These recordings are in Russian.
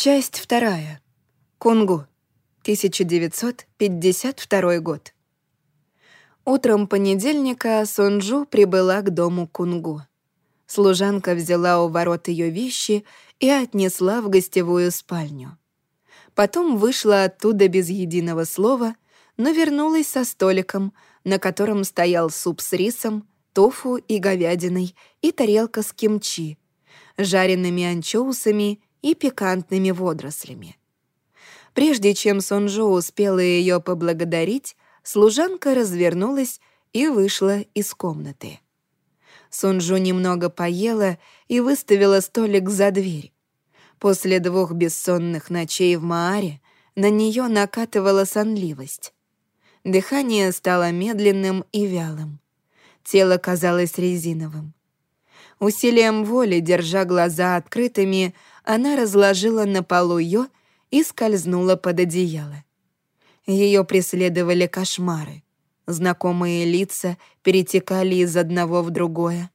Часть вторая. Кунгу. 1952 год. Утром понедельника Сонджу прибыла к дому Кунгу. Служанка взяла у ворот ее вещи и отнесла в гостевую спальню. Потом вышла оттуда без единого слова, но вернулась со столиком, на котором стоял суп с рисом, тофу и говядиной и тарелка с кимчи, жареными анчоусами и пикантными водорослями. Прежде чем Сонжо успела ее поблагодарить, служанка развернулась и вышла из комнаты. Сунжу немного поела и выставила столик за дверь. После двух бессонных ночей в Мааре на нее накатывала сонливость. Дыхание стало медленным и вялым. Тело казалось резиновым. Усилием воли, держа глаза открытыми, она разложила на полу ее и скользнула под одеяло. Ее преследовали кошмары. Знакомые лица перетекали из одного в другое.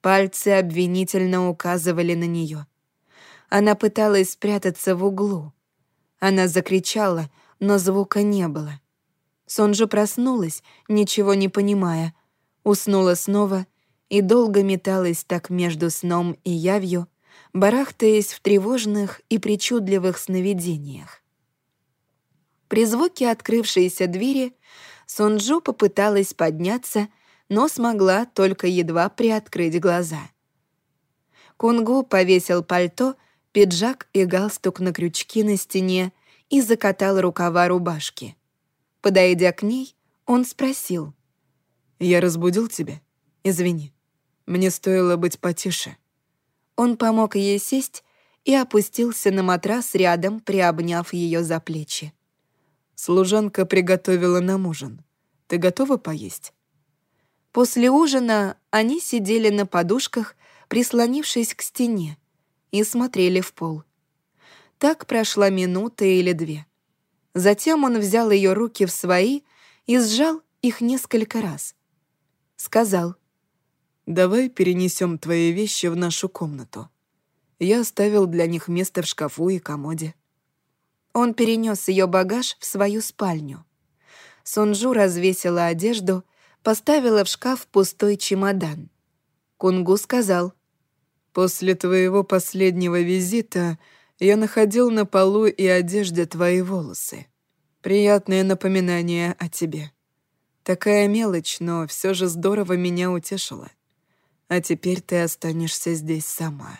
Пальцы обвинительно указывали на нее. Она пыталась спрятаться в углу. Она закричала, но звука не было. Сонжа проснулась, ничего не понимая, уснула снова и долго металась так между сном и явью, барахтаясь в тревожных и причудливых сновидениях. При звуке открывшейся двери Сонджу попыталась подняться, но смогла только едва приоткрыть глаза. Кунгу повесил пальто, пиджак и галстук на крючки на стене и закатал рукава рубашки. Подойдя к ней, он спросил. «Я разбудил тебя? Извини. Мне стоило быть потише». Он помог ей сесть и опустился на матрас рядом, приобняв ее за плечи. «Служанка приготовила нам ужин. Ты готова поесть?» После ужина они сидели на подушках, прислонившись к стене, и смотрели в пол. Так прошла минута или две. Затем он взял ее руки в свои и сжал их несколько раз. Сказал — Давай перенесем твои вещи в нашу комнату. Я оставил для них место в шкафу и комоде». Он перенес ее багаж в свою спальню. Сунжу развесила одежду, поставила в шкаф пустой чемодан. Кунгу сказал, «После твоего последнего визита я находил на полу и одежде твои волосы. Приятное напоминание о тебе. Такая мелочь, но все же здорово меня утешила а теперь ты останешься здесь сама».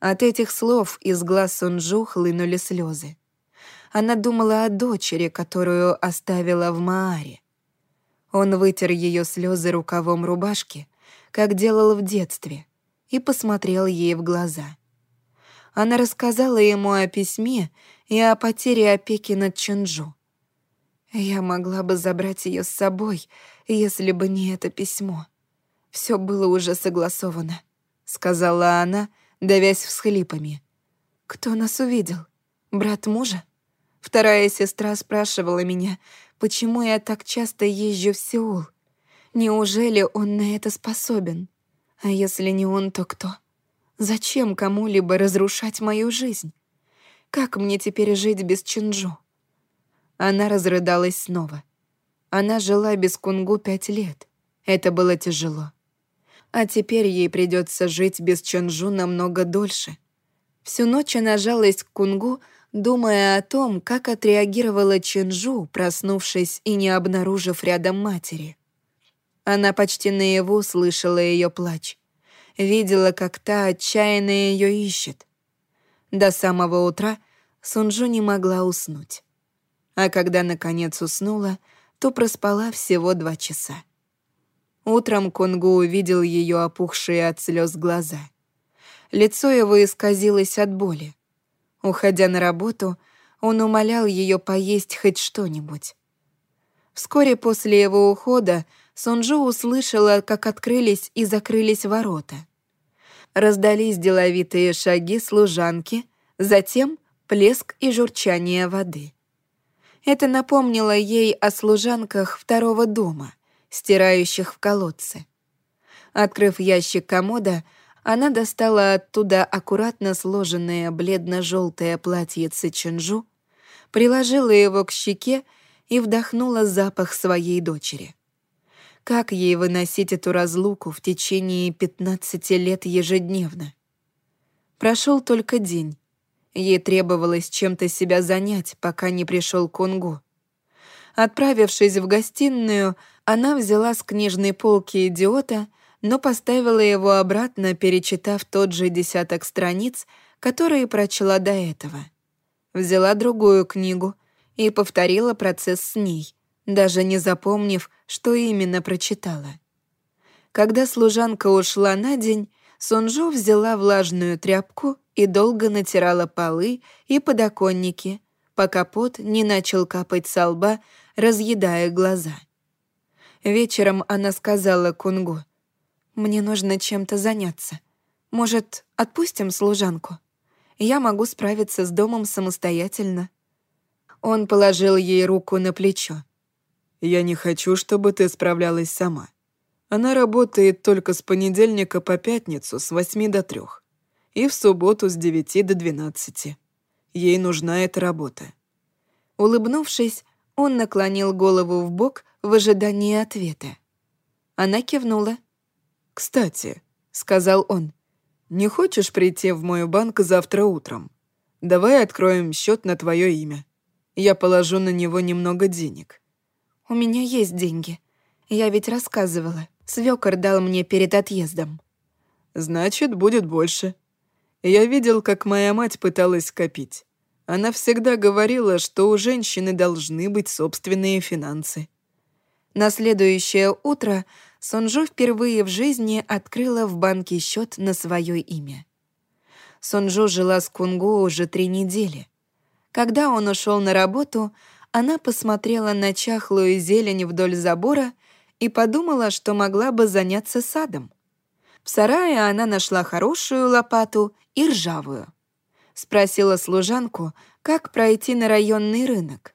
От этих слов из глаз Сунжу хлынули слезы. Она думала о дочери, которую оставила в Мааре. Он вытер ее слезы рукавом рубашки, как делал в детстве, и посмотрел ей в глаза. Она рассказала ему о письме и о потере опеки над Чунджу. «Я могла бы забрать ее с собой, если бы не это письмо», все было уже согласовано», — сказала она, давясь всхлипами. «Кто нас увидел? Брат мужа?» Вторая сестра спрашивала меня, почему я так часто езжу в Сеул. Неужели он на это способен? А если не он, то кто? Зачем кому-либо разрушать мою жизнь? Как мне теперь жить без Чинджу? Она разрыдалась снова. Она жила без Кунгу пять лет. Это было тяжело. А теперь ей придется жить без Чонжу намного дольше. Всю ночь она жалась к Кунгу, думая о том, как отреагировала Чонжу, проснувшись и не обнаружив рядом матери. Она почти наяву слышала ее плач. Видела, как та отчаянно ее ищет. До самого утра Сунжу не могла уснуть. А когда, наконец, уснула, то проспала всего два часа. Утром Конгу увидел ее опухшие от слез глаза. Лицо его исказилось от боли. Уходя на работу, он умолял ее поесть хоть что-нибудь. Вскоре после его ухода Сунжу услышала, как открылись и закрылись ворота. Раздались деловитые шаги служанки, затем плеск и журчание воды. Это напомнило ей о служанках второго дома — стирающих в колодце. Открыв ящик комода, Она достала оттуда аккуратно сложенное бледно-желтое платьице Чинжу, приложила его к щеке и вдохнула запах своей дочери. Как ей выносить эту разлуку в течение 15 лет ежедневно? Прошел только день. Ей требовалось чем-то себя занять, пока не пришел Кунгу. Отправившись в гостиную, она взяла с книжной полки «Идиота», но поставила его обратно, перечитав тот же десяток страниц, которые прочла до этого. Взяла другую книгу и повторила процесс с ней, даже не запомнив, что именно прочитала. Когда служанка ушла на день, Сунжу взяла влажную тряпку и долго натирала полы и подоконники, пока пот не начал капать со лба, разъедая глаза. Вечером она сказала Кунгу, «Мне нужно чем-то заняться. Может, отпустим служанку? Я могу справиться с домом самостоятельно». Он положил ей руку на плечо. «Я не хочу, чтобы ты справлялась сама. Она работает только с понедельника по пятницу с восьми до трех и в субботу с девяти до двенадцати. Ей нужна эта работа». Улыбнувшись, он наклонил голову в бок в ожидании ответа. Она кивнула. «Кстати», — сказал он, — «не хочешь прийти в мой банк завтра утром? Давай откроем счет на твое имя. Я положу на него немного денег». «У меня есть деньги. Я ведь рассказывала. Свёкор дал мне перед отъездом». «Значит, будет больше. Я видел, как моя мать пыталась копить. Она всегда говорила, что у женщины должны быть собственные финансы». На следующее утро Сонжо впервые в жизни открыла в банке счет на свое имя. Сонжо жила с Кунгу уже три недели. Когда он ушел на работу, она посмотрела на чахлую зелень вдоль забора и подумала, что могла бы заняться садом. В сарае она нашла хорошую лопату и ржавую. Спросила служанку, как пройти на районный рынок.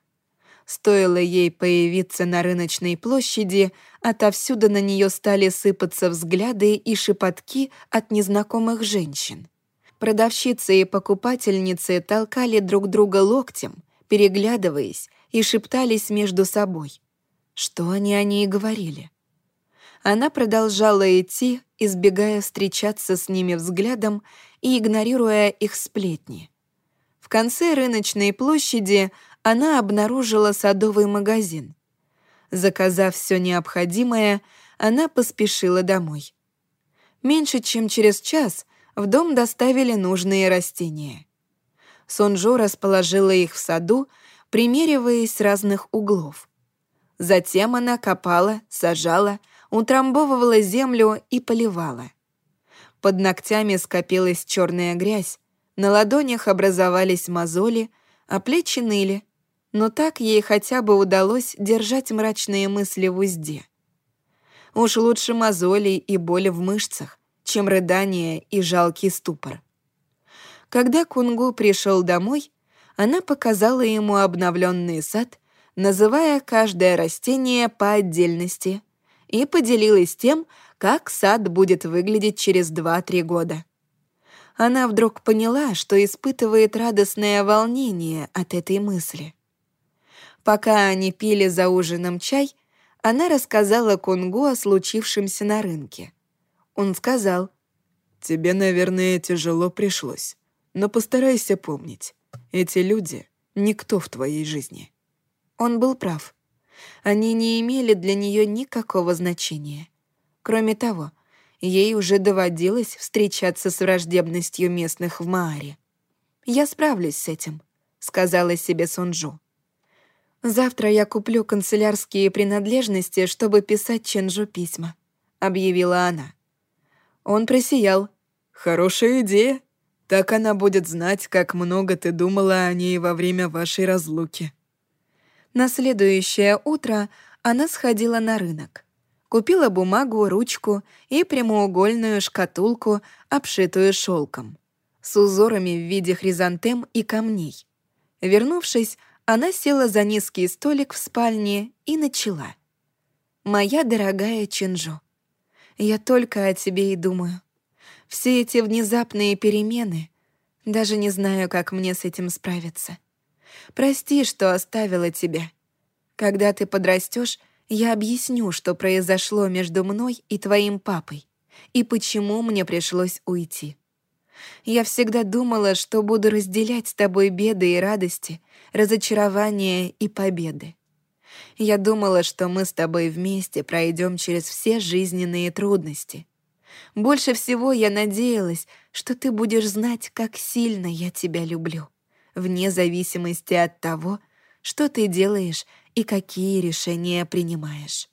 Стоило ей появиться на рыночной площади, отовсюду на нее стали сыпаться взгляды и шепотки от незнакомых женщин. Продавщицы и покупательницы толкали друг друга локтем, переглядываясь и шептались между собой. Что они о ней говорили? Она продолжала идти, избегая встречаться с ними взглядом и игнорируя их сплетни. В конце рыночной площади она обнаружила садовый магазин. Заказав все необходимое, она поспешила домой. Меньше чем через час в дом доставили нужные растения. Сонжо расположила их в саду, примериваясь с разных углов. Затем она копала, сажала, утрамбовывала землю и поливала. Под ногтями скопилась черная грязь, на ладонях образовались мозоли, а плечи ныли, но так ей хотя бы удалось держать мрачные мысли в узде. Уж лучше мозоли и боли в мышцах, чем рыдание и жалкий ступор. Когда Кунгу пришел домой, она показала ему обновленный сад называя каждое растение по отдельности, и поделилась тем, как сад будет выглядеть через 2-3 года. Она вдруг поняла, что испытывает радостное волнение от этой мысли. Пока они пили за ужином чай, она рассказала Кунгу о случившемся на рынке. Он сказал, «Тебе, наверное, тяжело пришлось, но постарайся помнить, эти люди — никто в твоей жизни». Он был прав. Они не имели для нее никакого значения. Кроме того, ей уже доводилось встречаться с враждебностью местных в Мааре. «Я справлюсь с этим», — сказала себе Сунжу. «Завтра я куплю канцелярские принадлежности, чтобы писать Ченжу письма», — объявила она. Он просиял. «Хорошая идея. Так она будет знать, как много ты думала о ней во время вашей разлуки». На следующее утро она сходила на рынок. Купила бумагу, ручку и прямоугольную шкатулку, обшитую шелком, с узорами в виде хризантем и камней. Вернувшись, она села за низкий столик в спальне и начала. «Моя дорогая Чинжо, я только о тебе и думаю. Все эти внезапные перемены, даже не знаю, как мне с этим справиться. Прости, что оставила тебя. Когда ты подрастешь, я объясню, что произошло между мной и твоим папой, и почему мне пришлось уйти. Я всегда думала, что буду разделять с тобой беды и радости, разочарования и победы. Я думала, что мы с тобой вместе пройдем через все жизненные трудности. Больше всего я надеялась, что ты будешь знать, как сильно я тебя люблю, вне зависимости от того, что ты делаешь и какие решения принимаешь.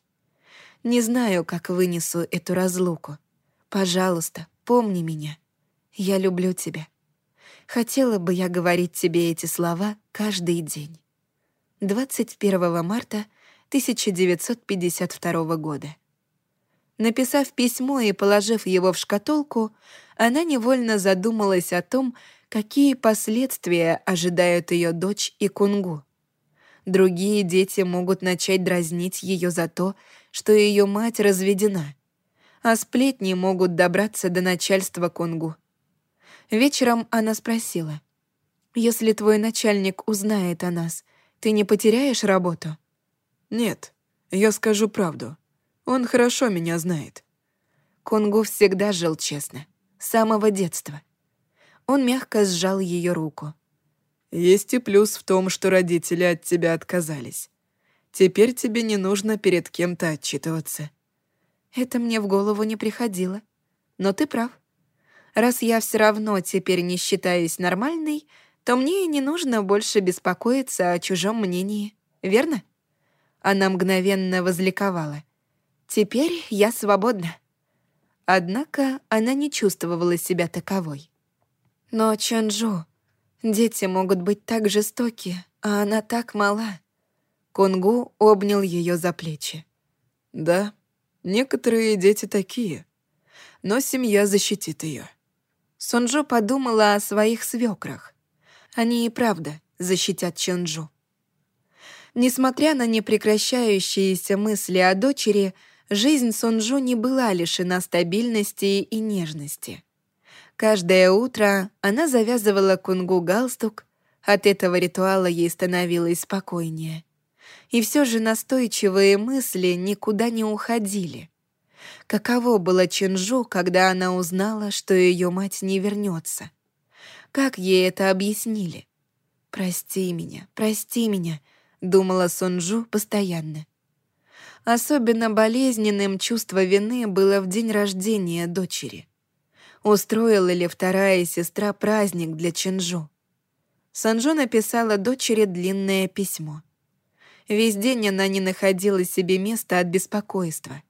Не знаю, как вынесу эту разлуку. Пожалуйста, помни меня. Я люблю тебя. Хотела бы я говорить тебе эти слова каждый день. 21 марта 1952 года. Написав письмо и положив его в шкатулку, она невольно задумалась о том, какие последствия ожидают ее дочь и Кунгу. Другие дети могут начать дразнить ее за то, что ее мать разведена, а сплетни могут добраться до начальства Кунгу. Вечером она спросила, «Если твой начальник узнает о нас, ты не потеряешь работу?» «Нет, я скажу правду. Он хорошо меня знает». Кунгу всегда жил честно, с самого детства. Он мягко сжал ее руку. «Есть и плюс в том, что родители от тебя отказались. Теперь тебе не нужно перед кем-то отчитываться». Это мне в голову не приходило. Но ты прав. Раз я все равно теперь не считаюсь нормальной, то мне и не нужно больше беспокоиться о чужом мнении, верно?» Она мгновенно возликовала. «Теперь я свободна». Однако она не чувствовала себя таковой. «Но Чонджу, дети могут быть так жестоки, а она так мала». Кунгу обнял ее за плечи. «Да, некоторые дети такие, но семья защитит ее. Сонджо подумала о своих свекрах. Они и правда защитят Чонджу. Несмотря на непрекращающиеся мысли о дочери, жизнь Сонджу не была лишена стабильности и нежности. Каждое утро она завязывала кунгу галстук, от этого ритуала ей становилось спокойнее. И все же настойчивые мысли никуда не уходили. Каково было Чинжу, когда она узнала, что ее мать не вернется? Как ей это объяснили? «Прости меня, прости меня», — думала Сунжу постоянно. Особенно болезненным чувство вины было в день рождения дочери. Устроила ли вторая сестра праздник для Чинжу? Санжу написала дочери длинное письмо. Весь день она не находила себе места от беспокойства.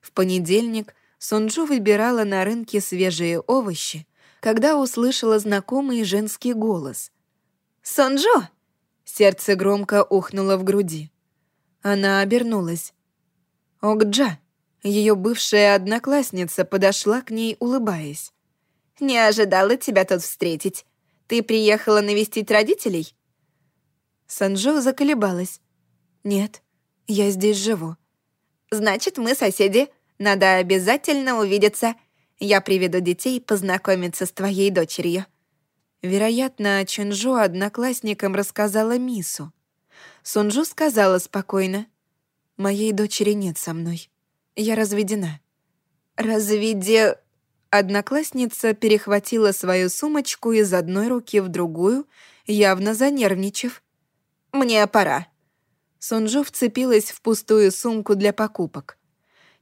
В понедельник Сунжу выбирала на рынке свежие овощи, когда услышала знакомый женский голос. «Сонджо!» Сердце громко ухнуло в груди. Она обернулась. Огджа, ее бывшая одноклассница, подошла к ней, улыбаясь. «Не ожидала тебя тут встретить. Ты приехала навестить родителей?» Санджо заколебалась. «Нет, я здесь живу». «Значит, мы соседи. Надо обязательно увидеться. Я приведу детей познакомиться с твоей дочерью». Вероятно, Чунжу одноклассникам рассказала Мису. Сунжу сказала спокойно. «Моей дочери нет со мной. Я разведена». «Разведе...» Одноклассница перехватила свою сумочку из одной руки в другую, явно занервничав. «Мне пора». Сунжу вцепилась в пустую сумку для покупок.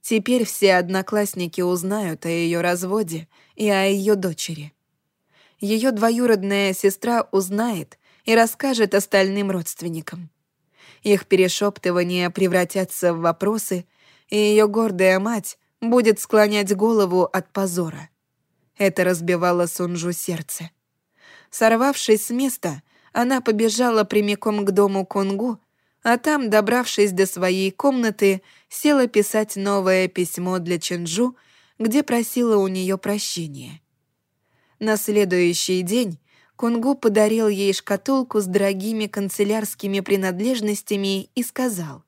Теперь все одноклассники узнают о ее разводе и о ее дочери. Ее двоюродная сестра узнает и расскажет остальным родственникам. Их перешептывания превратятся в вопросы, и ее гордая мать будет склонять голову от позора. Это разбивало Сунжу сердце. Сорвавшись с места, она побежала прямиком к дому Кунгу, а там, добравшись до своей комнаты, села писать новое письмо для Ченджу, где просила у нее прощения. На следующий день Кунгу подарил ей шкатулку с дорогими канцелярскими принадлежностями и сказал.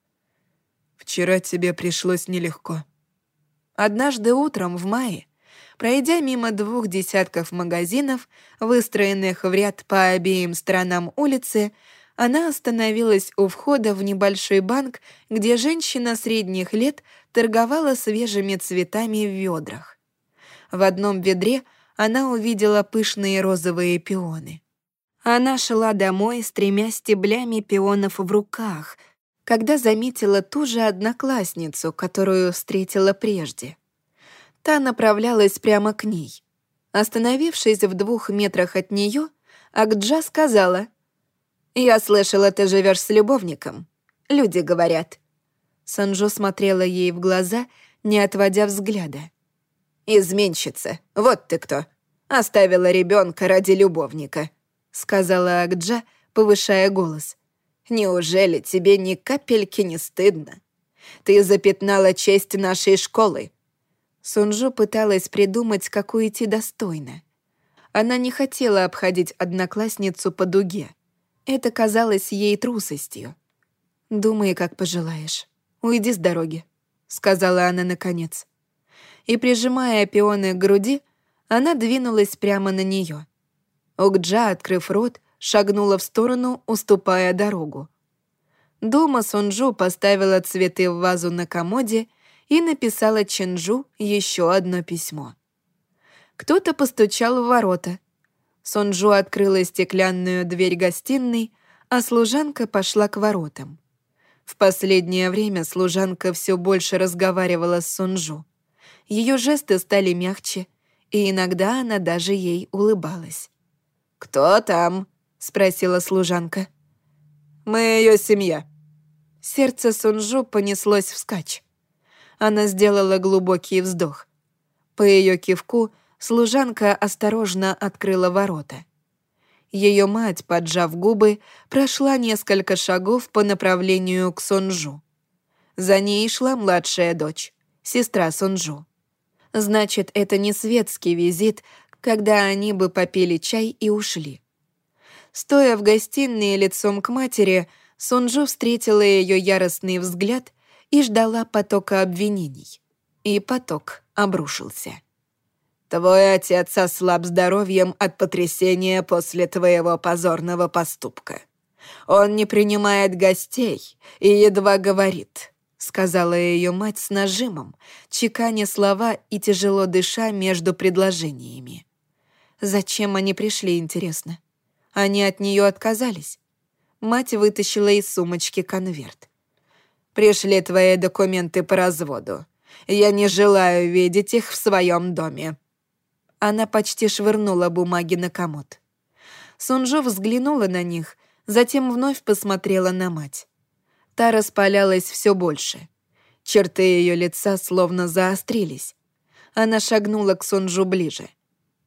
«Вчера тебе пришлось нелегко». Однажды утром в мае, Пройдя мимо двух десятков магазинов, выстроенных в ряд по обеим сторонам улицы, она остановилась у входа в небольшой банк, где женщина средних лет торговала свежими цветами в ведрах. В одном ведре она увидела пышные розовые пионы. Она шла домой с тремя стеблями пионов в руках, когда заметила ту же одноклассницу, которую встретила прежде. Та направлялась прямо к ней. Остановившись в двух метрах от нее, Акджа сказала, «Я слышала, ты живешь с любовником. Люди говорят». Санжо смотрела ей в глаза, не отводя взгляда. «Изменщица, вот ты кто. Оставила ребенка ради любовника», — сказала Акджа, повышая голос. «Неужели тебе ни капельки не стыдно? Ты запятнала честь нашей школы. Сунжу пыталась придумать, как уйти достойно. Она не хотела обходить одноклассницу по дуге. Это казалось ей трусостью. «Думай, как пожелаешь. Уйди с дороги», — сказала она наконец. И, прижимая пионы к груди, она двинулась прямо на нее. Угджа, открыв рот, шагнула в сторону, уступая дорогу. Дома Сунжу поставила цветы в вазу на комоде и написала Чинжу еще одно письмо. Кто-то постучал в ворота. Сонджу открыла стеклянную дверь гостиной, а служанка пошла к воротам. В последнее время служанка все больше разговаривала с Сонджу. Ее жесты стали мягче, и иногда она даже ей улыбалась. «Кто там?» — спросила служанка. «Мы ее семья». Сердце Сунжу понеслось вскачь. Она сделала глубокий вздох. По ее кивку служанка осторожно открыла ворота. Ее мать, поджав губы, прошла несколько шагов по направлению к Сонжу. За ней шла младшая дочь, сестра Сонжу. Значит, это не светский визит, когда они бы попили чай и ушли. Стоя в гостиной лицом к матери, Сонжу встретила ее яростный взгляд и ждала потока обвинений. И поток обрушился. «Твой отец ослаб здоровьем от потрясения после твоего позорного поступка. Он не принимает гостей и едва говорит», — сказала ее мать с нажимом, чеканя слова и тяжело дыша между предложениями. Зачем они пришли, интересно? Они от нее отказались. Мать вытащила из сумочки конверт. Пришли твои документы по разводу. Я не желаю видеть их в своем доме». Она почти швырнула бумаги на комод. Сунжо взглянула на них, затем вновь посмотрела на мать. Та распалялась все больше. Черты ее лица словно заострились. Она шагнула к Сунжу ближе.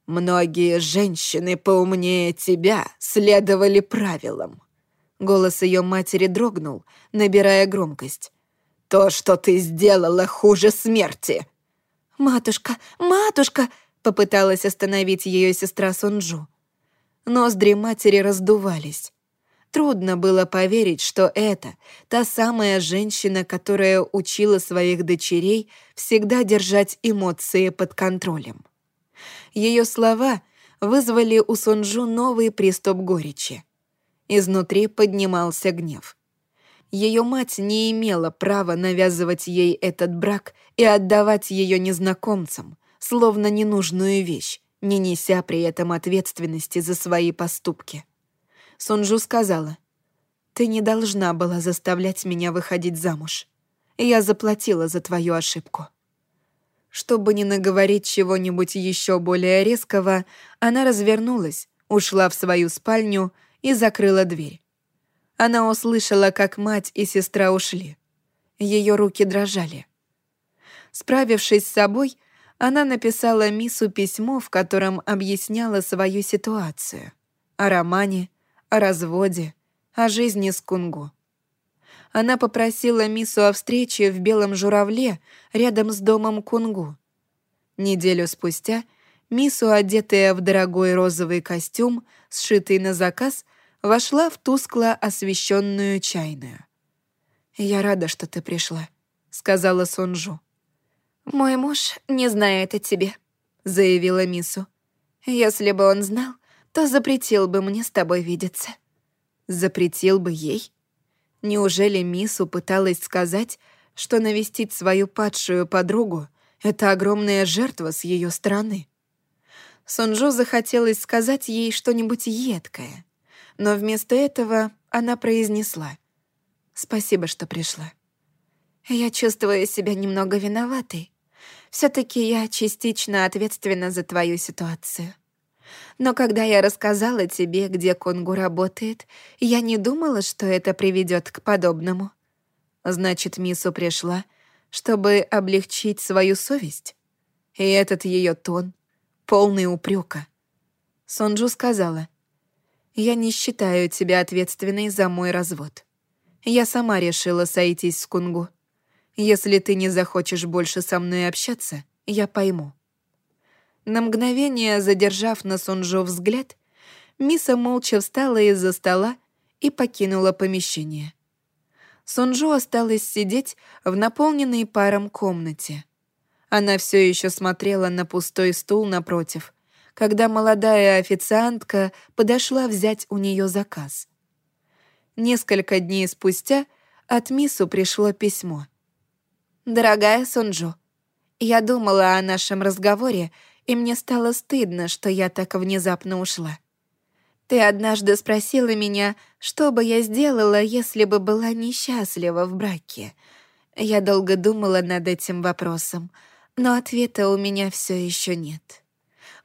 «Многие женщины поумнее тебя следовали правилам. Голос ее матери дрогнул, набирая громкость. «То, что ты сделала, хуже смерти!» «Матушка, матушка!» — попыталась остановить ее сестра Сунджу. Ноздри матери раздувались. Трудно было поверить, что это та самая женщина, которая учила своих дочерей всегда держать эмоции под контролем. Ее слова вызвали у Сунджу новый приступ горечи. Изнутри поднимался гнев. Ее мать не имела права навязывать ей этот брак и отдавать ее незнакомцам, словно ненужную вещь, не неся при этом ответственности за свои поступки. Сунжу сказала, «Ты не должна была заставлять меня выходить замуж. Я заплатила за твою ошибку». Чтобы не наговорить чего-нибудь еще более резкого, она развернулась, ушла в свою спальню и закрыла дверь. Она услышала, как мать и сестра ушли. Ее руки дрожали. Справившись с собой, она написала Мису письмо, в котором объясняла свою ситуацию. О романе, о разводе, о жизни с Кунгу. Она попросила Мису о встрече в Белом Журавле рядом с домом Кунгу. Неделю спустя Мису, одетая в дорогой розовый костюм, сшитый на заказ, вошла в тускло освещенную чайную. «Я рада, что ты пришла», — сказала Сонжу. «Мой муж не знает о тебе», — заявила Мису. «Если бы он знал, то запретил бы мне с тобой видеться». Запретил бы ей? Неужели Мису пыталась сказать, что навестить свою падшую подругу — это огромная жертва с ее стороны? Сонджо захотелось сказать ей что-нибудь едкое, но вместо этого она произнесла «Спасибо, что пришла». «Я чувствую себя немного виноватой. все таки я частично ответственна за твою ситуацию. Но когда я рассказала тебе, где Конгу работает, я не думала, что это приведет к подобному. Значит, Мису пришла, чтобы облегчить свою совесть? И этот ее тон — полный упрека. Сонджу сказала, «Я не считаю тебя ответственной за мой развод. Я сама решила сойтись с Кунгу. Если ты не захочешь больше со мной общаться, я пойму». На мгновение, задержав на Сонджо взгляд, Миса молча встала из-за стола и покинула помещение. Сонджо осталась сидеть в наполненной паром комнате — она все еще смотрела на пустой стул напротив, когда молодая официантка подошла взять у нее заказ. Несколько дней спустя от Мису пришло письмо. «Дорогая Сунджу, я думала о нашем разговоре, и мне стало стыдно, что я так внезапно ушла. Ты однажды спросила меня, что бы я сделала, если бы была несчастлива в браке. Я долго думала над этим вопросом — но ответа у меня все еще нет.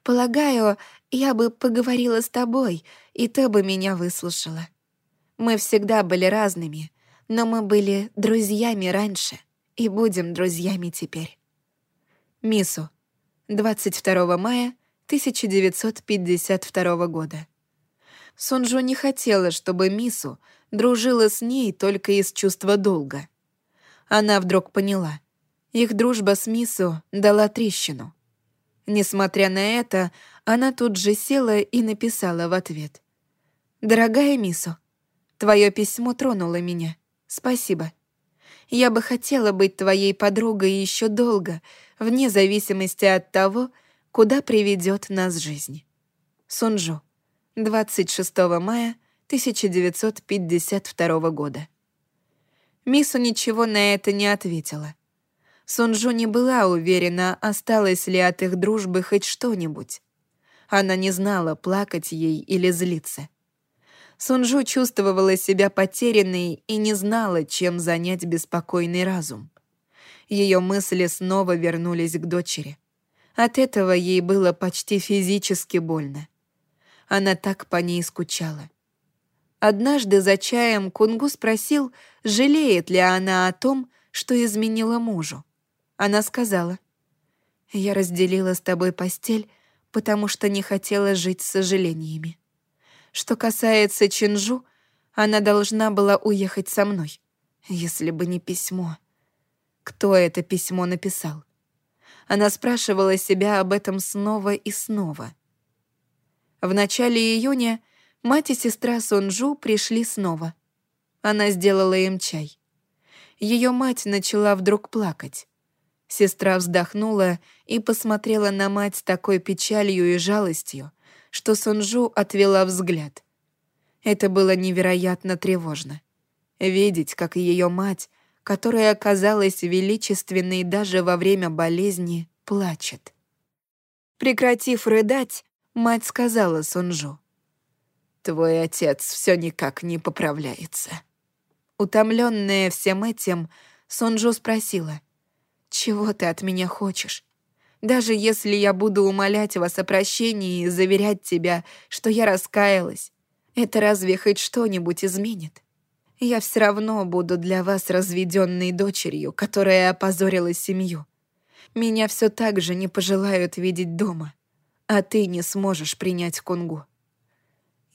Полагаю, я бы поговорила с тобой, и ты бы меня выслушала. Мы всегда были разными, но мы были друзьями раньше и будем друзьями теперь. Мису. 22 мая 1952 года. Сунжу не хотела, чтобы Мису дружила с ней только из чувства долга. Она вдруг поняла — их дружба с Мису дала трещину. Несмотря на это, она тут же села и написала в ответ. «Дорогая Мису, твое письмо тронуло меня. Спасибо. Я бы хотела быть твоей подругой еще долго, вне зависимости от того, куда приведет нас жизнь. Сунжу. 26 мая 1952 года. Мису ничего на это не ответила. Сунжу не была уверена, осталось ли от их дружбы хоть что-нибудь. Она не знала, плакать ей или злиться. Сунжу чувствовала себя потерянной и не знала, чем занять беспокойный разум. Ее мысли снова вернулись к дочери. От этого ей было почти физически больно. Она так по ней скучала. Однажды за чаем Кунгу спросил, жалеет ли она о том, что изменила мужу. Она сказала, «Я разделила с тобой постель, потому что не хотела жить с сожалениями. Что касается Чинжу, она должна была уехать со мной, если бы не письмо. Кто это письмо написал? Она спрашивала себя об этом снова и снова. В начале июня мать и сестра Сонджу пришли снова. Она сделала им чай. Ее мать начала вдруг плакать. Сестра вздохнула и посмотрела на мать с такой печалью и жалостью, что Сунжу отвела взгляд. Это было невероятно тревожно. Видеть, как ее мать, которая оказалась величественной даже во время болезни, плачет. Прекратив рыдать, мать сказала Сунжу. «Твой отец все никак не поправляется». Утомленная всем этим, Сунжу спросила — чего ты от меня хочешь? Даже если я буду умолять вас о прощении и заверять тебя, что я раскаялась, это разве хоть что-нибудь изменит? Я все равно буду для вас разведенной дочерью, которая опозорила семью. Меня все так же не пожелают видеть дома, а ты не сможешь принять Кунгу.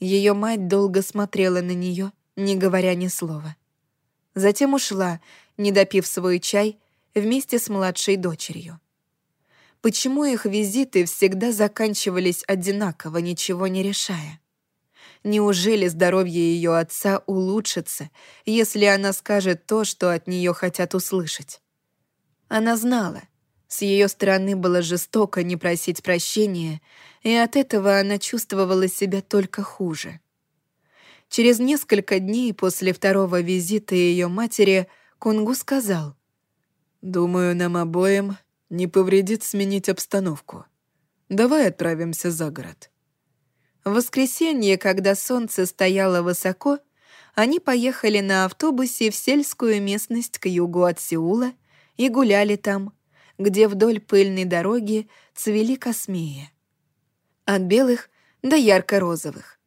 Ее мать долго смотрела на нее, не говоря ни слова. Затем ушла, не допив свой чай вместе с младшей дочерью. Почему их визиты всегда заканчивались одинаково, ничего не решая? Неужели здоровье ее отца улучшится, если она скажет то, что от нее хотят услышать? Она знала, С ее стороны было жестоко не просить прощения, и от этого она чувствовала себя только хуже. Через несколько дней после второго визита ее матери Кунгу сказал, «Думаю, нам обоим не повредит сменить обстановку. Давай отправимся за город». В воскресенье, когда солнце стояло высоко, они поехали на автобусе в сельскую местность к югу от Сеула и гуляли там, где вдоль пыльной дороги цвели космеи. От белых до ярко-розовых.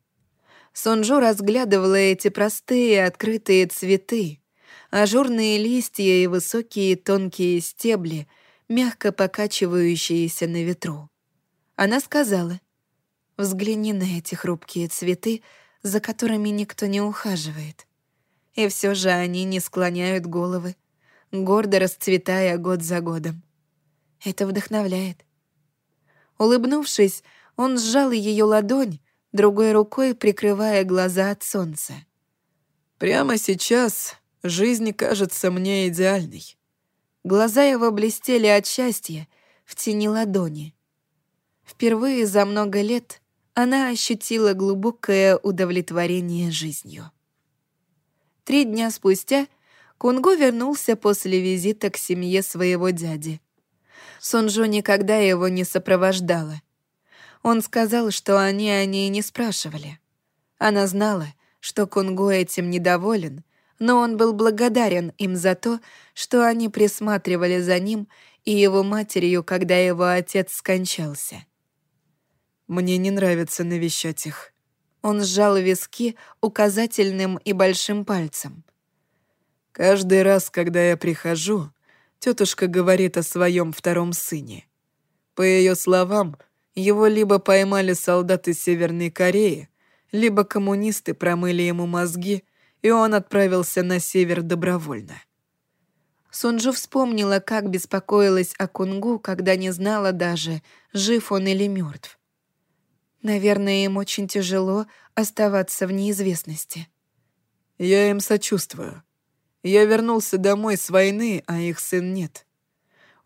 Сонджу разглядывала эти простые открытые цветы, ажурные листья и высокие тонкие стебли, мягко покачивающиеся на ветру. Она сказала, «Взгляни на эти хрупкие цветы, за которыми никто не ухаживает. И все же они не склоняют головы, гордо расцветая год за годом. Это вдохновляет. Улыбнувшись, он сжал ее ладонь, другой рукой прикрывая глаза от солнца. «Прямо сейчас жизнь кажется мне идеальной». Глаза его блестели от счастья в тени ладони. Впервые за много лет она ощутила глубокое удовлетворение жизнью. Три дня спустя Кунго вернулся после визита к семье своего дяди. Сонджо никогда его не сопровождала. Он сказал, что они о ней не спрашивали. Она знала, что Кунго этим недоволен, но он был благодарен им за то, что они присматривали за ним и его матерью, когда его отец скончался. Мне не нравится навещать их». Он сжал виски указательным и большим пальцем. «Каждый раз, когда я прихожу, тетушка говорит о своем втором сыне. По ее словам, его либо поймали солдаты Северной Кореи, либо коммунисты промыли ему мозги, и он отправился на север добровольно. Сунжу вспомнила, как беспокоилась о Кунгу, когда не знала даже, жив он или мертв. Наверное, им очень тяжело оставаться в неизвестности. Я им сочувствую. Я вернулся домой с войны, а их сын нет.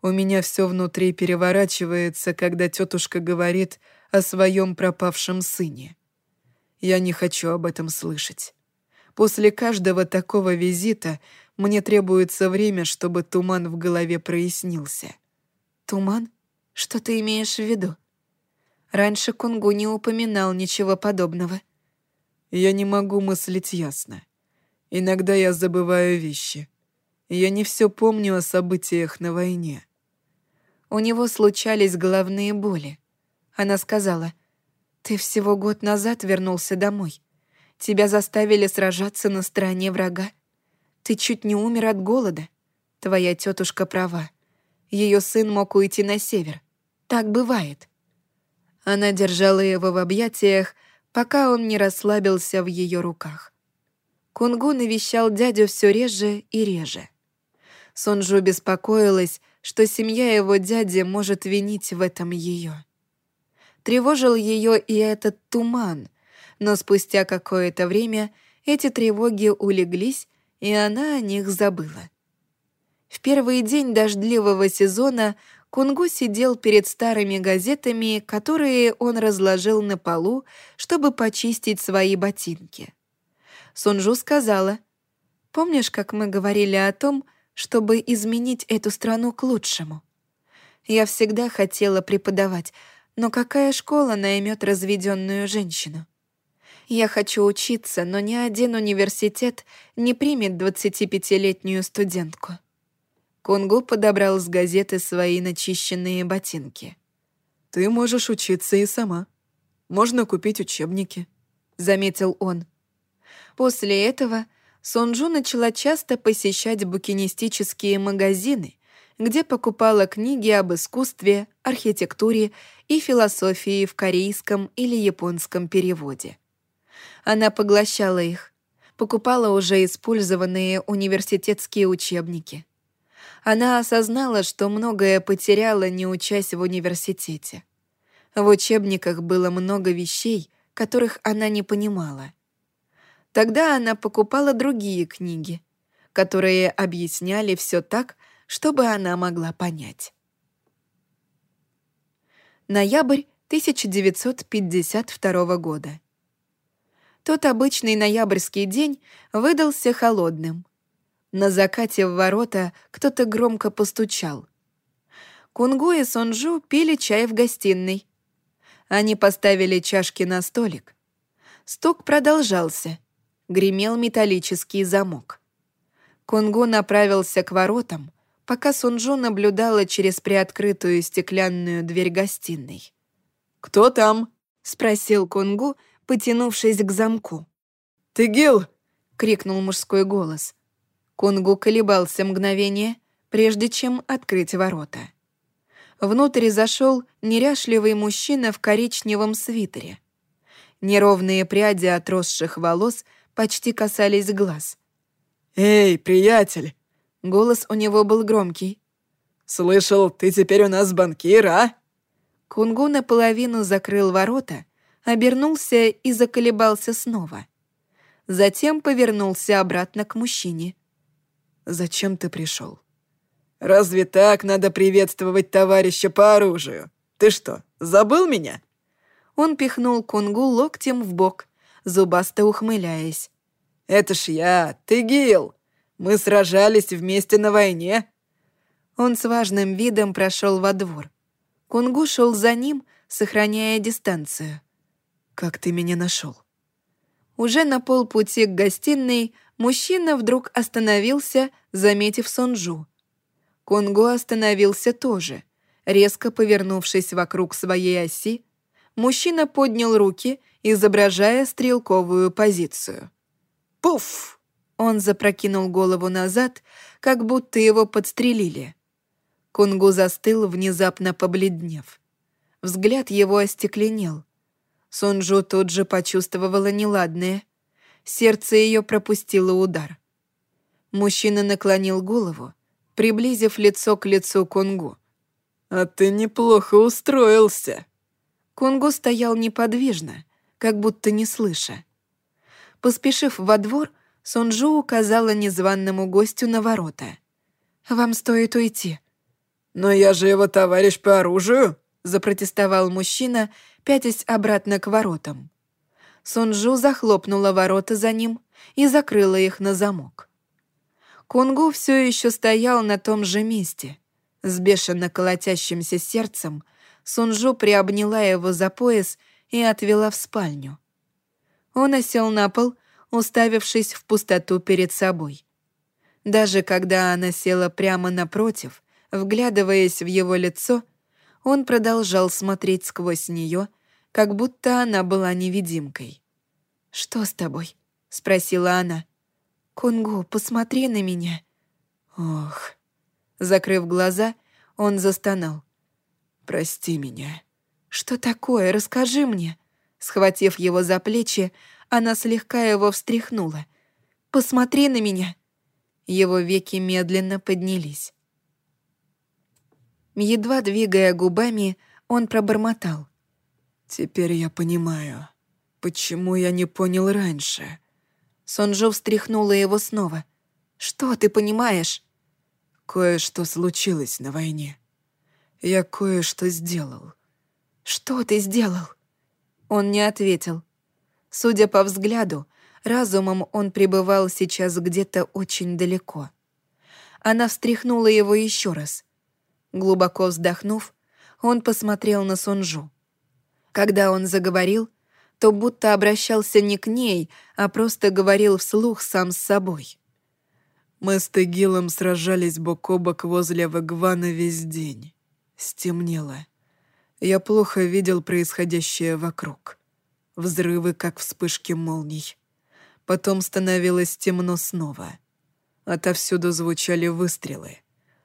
У меня все внутри переворачивается, когда тетушка говорит о своем пропавшем сыне. Я не хочу об этом слышать. После каждого такого визита мне требуется время, чтобы туман в голове прояснился. Туман? Что ты имеешь в виду? Раньше Кунгу не упоминал ничего подобного. Я не могу мыслить ясно. Иногда я забываю вещи. Я не все помню о событиях на войне. У него случались головные боли. Она сказала, «Ты всего год назад вернулся домой. Тебя заставили сражаться на стороне врага. Ты чуть не умер от голода. Твоя тетушка права. Ее сын мог уйти на север. Так бывает. Она держала его в объятиях, пока он не расслабился в ее руках. Кунгу навещал дядю все реже и реже. Сонджу беспокоилась, что семья его дяди может винить в этом ее. Тревожил ее и этот туман, но спустя какое-то время эти тревоги улеглись, и она о них забыла. В первый день дождливого сезона Кунгу сидел перед старыми газетами, которые он разложил на полу, чтобы почистить свои ботинки. Сунжу сказала, «Помнишь, как мы говорили о том, чтобы изменить эту страну к лучшему? Я всегда хотела преподавать, но какая школа наймет разведенную женщину? Я хочу учиться, но ни один университет не примет 25-летнюю студентку. Кунгу подобрал с газеты свои начищенные ботинки. «Ты можешь учиться и сама. Можно купить учебники», — заметил он. После этого Сонджу начала часто посещать букинистические магазины, где покупала книги об искусстве, архитектуре и философии в корейском или японском переводе. Она поглощала их, покупала уже использованные университетские учебники — она осознала, что многое потеряла, не учась в университете. В учебниках было много вещей, которых она не понимала. Тогда она покупала другие книги, которые объясняли все так, чтобы она могла понять. Ноябрь 1952 года. Тот обычный ноябрьский день выдался холодным. На закате в ворота кто-то громко постучал. Кунгу и Сонджу пили чай в гостиной. Они поставили чашки на столик. Стук продолжался. Гремел металлический замок. Кунгу направился к воротам, пока Сунжу наблюдала через приоткрытую стеклянную дверь гостиной. «Кто там?» — спросил Кунгу, потянувшись к замку. «Ты Гил!» — крикнул мужской голос. Кунгу колебался мгновение, прежде чем открыть ворота. Внутрь зашел неряшливый мужчина в коричневом свитере. Неровные пряди отросших волос почти касались глаз. «Эй, приятель!» Голос у него был громкий. «Слышал, ты теперь у нас банкир, а?» Кунгу наполовину закрыл ворота, обернулся и заколебался снова. Затем повернулся обратно к мужчине. «Зачем ты пришел? Разве так надо приветствовать товарища по оружию? Ты что, забыл меня?» Он пихнул Кунгу локтем в бок, зубасто ухмыляясь. «Это ж я, ты Гил. Мы сражались вместе на войне». Он с важным видом прошел во двор. Кунгу шел за ним, сохраняя дистанцию. «Как ты меня нашел? Уже на полпути к гостиной мужчина вдруг остановился, заметив Сонджу. Кунгу остановился тоже. Резко повернувшись вокруг своей оси, мужчина поднял руки, изображая стрелковую позицию. Пуф! Он запрокинул голову назад, как будто его подстрелили. Кунгу застыл, внезапно побледнев. Взгляд его остекленел. Сунжу тут же почувствовала неладное. Сердце ее пропустило удар. Мужчина наклонил голову, приблизив лицо к лицу Кунгу. «А ты неплохо устроился». Кунгу стоял неподвижно, как будто не слыша. Поспешив во двор, Сунжу указала незваному гостю на ворота. «Вам стоит уйти». «Но я же его товарищ по оружию», — запротестовал мужчина, пятясь обратно к воротам. Сунжу захлопнула ворота за ним и закрыла их на замок. Кунгу все еще стоял на том же месте. С бешено колотящимся сердцем Сунжу приобняла его за пояс и отвела в спальню. Он осел на пол уставившись в пустоту перед собой. Даже когда она села прямо напротив, вглядываясь в его лицо, он продолжал смотреть сквозь нее, как будто она была невидимкой. «Что с тобой?» — спросила она. «Кунгу, посмотри на меня». «Ох». Закрыв глаза, он застонал. «Прости меня». «Что такое? Расскажи мне». Схватив его за плечи, она слегка его встряхнула. «Посмотри на меня!» Его веки медленно поднялись. Едва двигая губами, он пробормотал. «Теперь я понимаю, почему я не понял раньше». Сонжо встряхнула его снова. «Что ты понимаешь?» «Кое-что случилось на войне. Я кое-что сделал». «Что ты сделал?» Он не ответил. Судя по взгляду, разумом он пребывал сейчас где-то очень далеко. Она встряхнула его еще раз. Глубоко вздохнув, он посмотрел на Сунжу. Когда он заговорил, то будто обращался не к ней, а просто говорил вслух сам с собой. «Мы с Тегилом сражались бок о бок возле Вагвана весь день. Стемнело. Я плохо видел происходящее вокруг взрывы, как вспышки молний. Потом становилось темно снова. Отовсюду звучали выстрелы.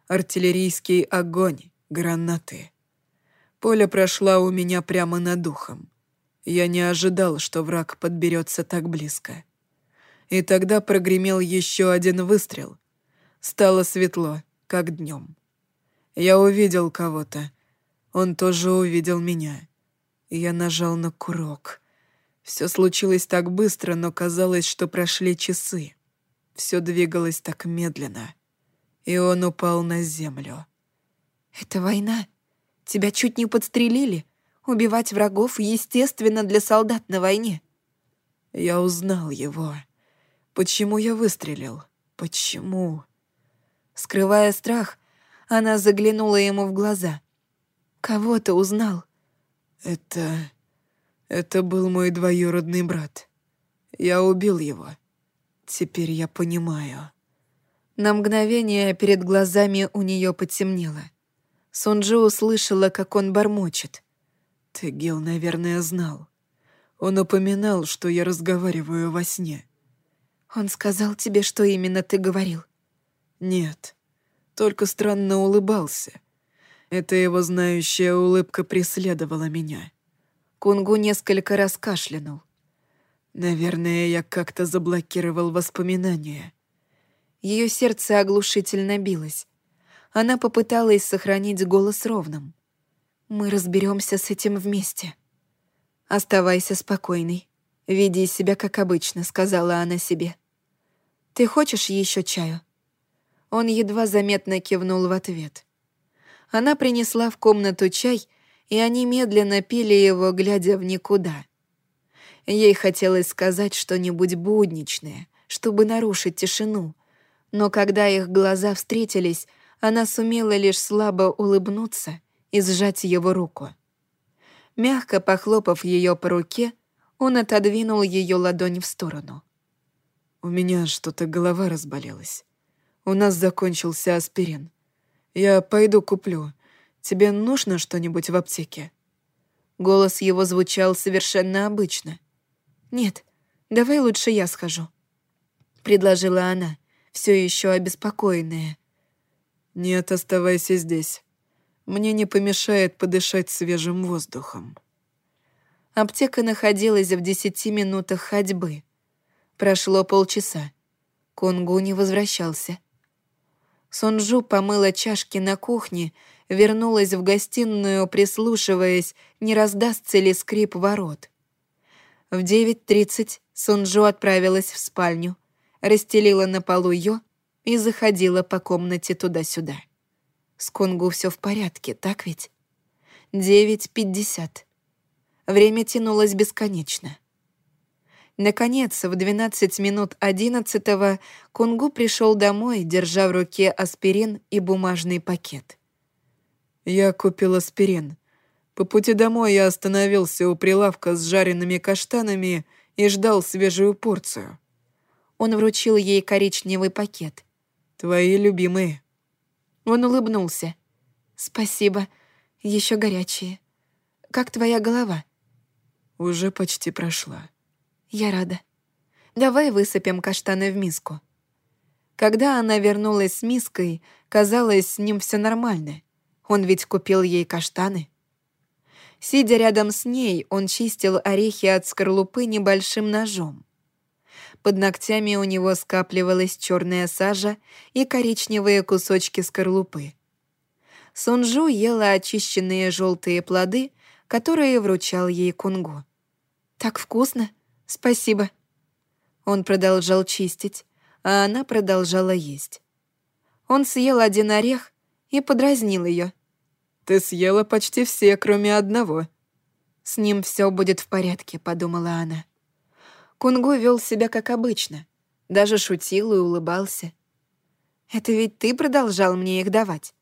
Артиллерийский огонь, гранаты. Поле прошла у меня прямо над духом. Я не ожидал, что враг подберется так близко. И тогда прогремел еще один выстрел. Стало светло, как днем. Я увидел кого-то. Он тоже увидел меня. Я нажал на курок. Все случилось так быстро, но казалось, что прошли часы. Все двигалось так медленно. И он упал на землю. «Это война? Тебя чуть не подстрелили?» Убивать врагов естественно для солдат на войне. Я узнал его. Почему я выстрелил? Почему? Скрывая страх, она заглянула ему в глаза. «Кого ты узнал?» «Это... это был мой двоюродный брат. Я убил его. Теперь я понимаю». На мгновение перед глазами у нее потемнело. Сунджи услышала, как он бормочет. Тегил, наверное, знал. Он упоминал, что я разговариваю во сне. Он сказал тебе, что именно ты говорил? Нет, только странно улыбался. Эта его знающая улыбка преследовала меня. Кунгу несколько раз кашлянул. Наверное, я как-то заблокировал воспоминания. Ее сердце оглушительно билось. Она попыталась сохранить голос ровным. «Мы разберемся с этим вместе». «Оставайся спокойной. Веди себя как обычно», — сказала она себе. «Ты хочешь еще чаю?» Он едва заметно кивнул в ответ. Она принесла в комнату чай, и они медленно пили его, глядя в никуда. Ей хотелось сказать что-нибудь будничное, чтобы нарушить тишину, но когда их глаза встретились, она сумела лишь слабо улыбнуться и сжать его руку. Мягко похлопав ее по руке, он отодвинул ее ладонь в сторону. «У меня что-то голова разболелась. У нас закончился аспирин. Я пойду куплю. Тебе нужно что-нибудь в аптеке?» Голос его звучал совершенно обычно. «Нет, давай лучше я схожу», — предложила она, все еще обеспокоенная. «Нет, оставайся здесь. Мне не помешает подышать свежим воздухом». Аптека находилась в десяти минутах ходьбы. Прошло полчаса. Кунгу не возвращался. Сонджу помыла чашки на кухне, вернулась в гостиную, прислушиваясь, не раздастся ли скрип ворот. В 9.30 Сонджу отправилась в спальню, расстелила на полу ее и заходила по комнате туда-сюда. С Кунгу все в порядке, так ведь? 9.50. Время тянулось бесконечно. Наконец, в 12 минут 11 Кунгу пришел домой, держа в руке аспирин и бумажный пакет. «Я купил аспирин. По пути домой я остановился у прилавка с жареными каштанами и ждал свежую порцию». Он вручил ей коричневый пакет. «Твои любимые». Он улыбнулся. «Спасибо. Еще горячие. Как твоя голова?» «Уже почти прошла». «Я рада. Давай высыпем каштаны в миску». Когда она вернулась с миской, казалось, с ним все нормально. Он ведь купил ей каштаны. Сидя рядом с ней, он чистил орехи от скорлупы небольшим ножом. Под ногтями у него скапливалась черная сажа и коричневые кусочки скорлупы. Сунжу ела очищенные желтые плоды, которые вручал ей кунгу. «Так вкусно!» «Спасибо». Он продолжал чистить, а она продолжала есть. Он съел один орех и подразнил ее. «Ты съела почти все, кроме одного». «С ним все будет в порядке», — подумала она. Кунгу вел себя как обычно, даже шутил и улыбался. «Это ведь ты продолжал мне их давать?»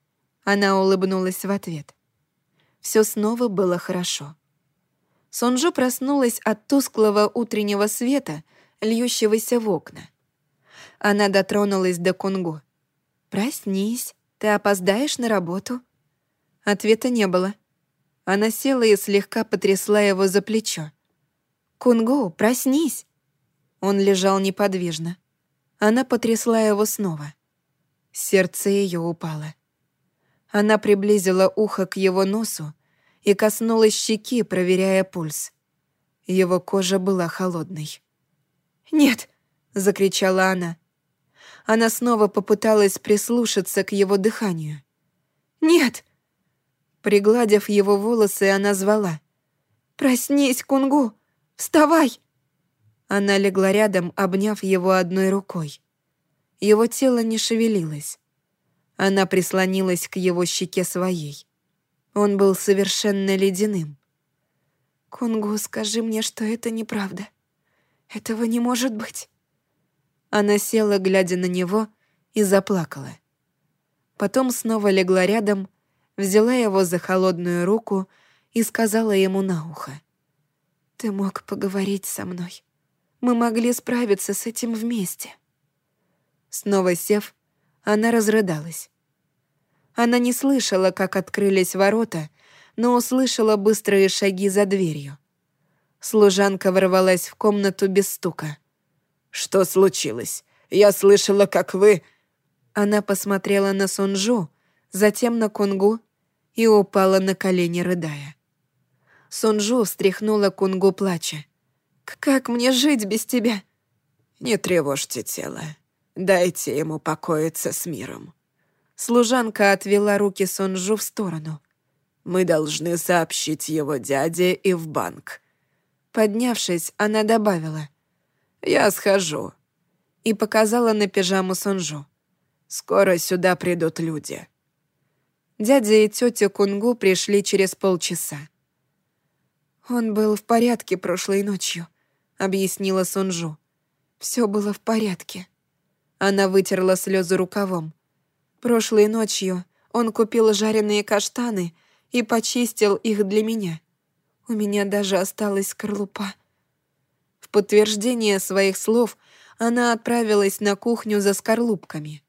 Она улыбнулась в ответ. Все снова было хорошо. Сонджо проснулась от тусклого утреннего света, льющегося в окна. Она дотронулась до Кунгу. «Проснись, ты опоздаешь на работу?» Ответа не было. Она села и слегка потрясла его за плечо. «Кунгу, проснись!» Он лежал неподвижно. Она потрясла его снова. Сердце ее упало. Она приблизила ухо к его носу и коснулась щеки, проверяя пульс. Его кожа была холодной. «Нет!» — закричала она. Она снова попыталась прислушаться к его дыханию. «Нет!» Пригладив его волосы, она звала. «Проснись, Кунгу! Вставай!» Она легла рядом, обняв его одной рукой. Его тело не шевелилось. Она прислонилась к его щеке своей. Он был совершенно ледяным. «Кунгу, скажи мне, что это неправда. Этого не может быть». Она села, глядя на него, и заплакала. Потом снова легла рядом, взяла его за холодную руку и сказала ему на ухо. «Ты мог поговорить со мной. Мы могли справиться с этим вместе». Снова сев, она разрыдалась. Она не слышала, как открылись ворота, но услышала быстрые шаги за дверью. Служанка ворвалась в комнату без стука. «Что случилось? Я слышала, как вы...» Она посмотрела на Сунжу, затем на Кунгу и упала на колени, рыдая. Сунжу встряхнула Кунгу, плача. «Как мне жить без тебя?» «Не тревожьте тело. Дайте ему покоиться с миром». Служанка отвела руки Сунжу в сторону. «Мы должны сообщить его дяде и в банк». Поднявшись, она добавила. «Я схожу». И показала на пижаму Сунжу. «Скоро сюда придут люди». Дядя и тетя Кунгу пришли через полчаса. «Он был в порядке прошлой ночью», — объяснила Сунжу. Все было в порядке». Она вытерла слезы рукавом. «Прошлой ночью он купил жареные каштаны и почистил их для меня. У меня даже осталась скорлупа». В подтверждение своих слов она отправилась на кухню за скорлупками.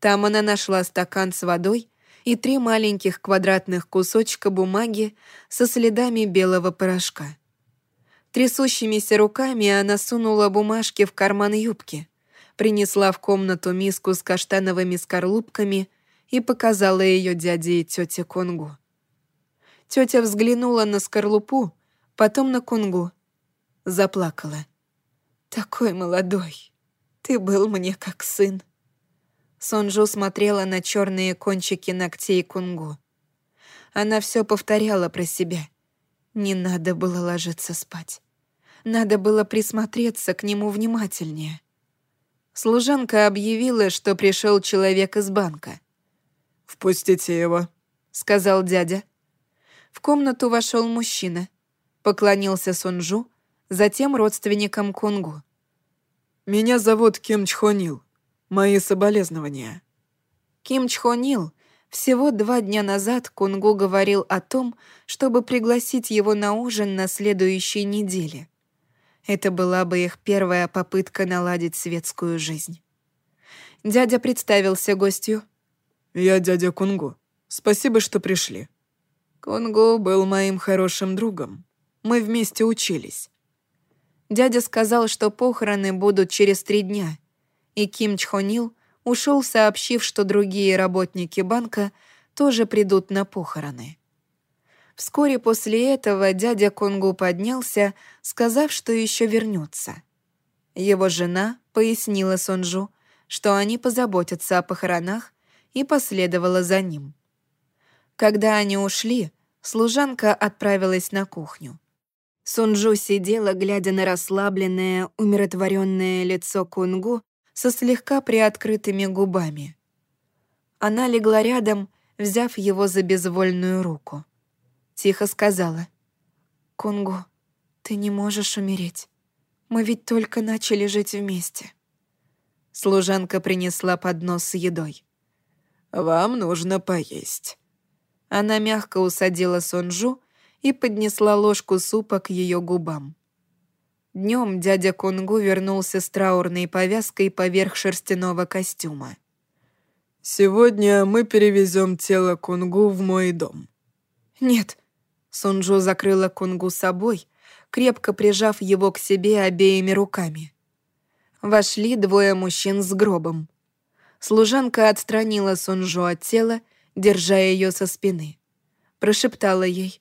Там она нашла стакан с водой и три маленьких квадратных кусочка бумаги со следами белого порошка. Трясущимися руками она сунула бумажки в карман юбки, принесла в комнату миску с каштановыми скорлупками и показала ее дяде и тете Конгу. Тетя взглянула на скорлупу, потом на Кунгу. Заплакала. «Такой молодой. Ты был мне как сын». Сонджу смотрела на черные кончики ногтей Кунгу. Она все повторяла про себя. Не надо было ложиться спать. Надо было присмотреться к нему внимательнее. Служанка объявила, что пришел человек из банка. «Впустите его», — сказал дядя. В комнату вошел мужчина. Поклонился Сунжу, затем родственникам Кунгу. «Меня зовут Ким Чхонил. Мои соболезнования». Ким Чхонил всего два дня назад Кунгу говорил о том, чтобы пригласить его на ужин на следующей неделе. Это была бы их первая попытка наладить светскую жизнь. Дядя представился гостю. «Я дядя Кунгу. Спасибо, что пришли. Кунгу был моим хорошим другом. Мы вместе учились». Дядя сказал, что похороны будут через три дня, и Ким Чхонил ушел, сообщив, что другие работники банка тоже придут на похороны. Вскоре после этого дядя Конгу поднялся, сказав, что еще вернется. Его жена пояснила Сонджу, что они позаботятся о похоронах, и последовала за ним. Когда они ушли, служанка отправилась на кухню. Сунджу сидела, глядя на расслабленное, умиротворенное лицо Кунгу со слегка приоткрытыми губами. Она легла рядом, взяв его за безвольную руку. Тихо сказала. «Кунгу, ты не можешь умереть. Мы ведь только начали жить вместе». Служанка принесла поднос с едой. «Вам нужно поесть». Она мягко усадила Сонжу и поднесла ложку супа к ее губам. Днем дядя Кунгу вернулся с траурной повязкой поверх шерстяного костюма. «Сегодня мы перевезем тело Кунгу в мой дом». «Нет», Сунжу закрыла Кунгу собой, крепко прижав его к себе обеими руками. Вошли двое мужчин с гробом. Служанка отстранила Сунжу от тела, держа ее со спины. Прошептала ей.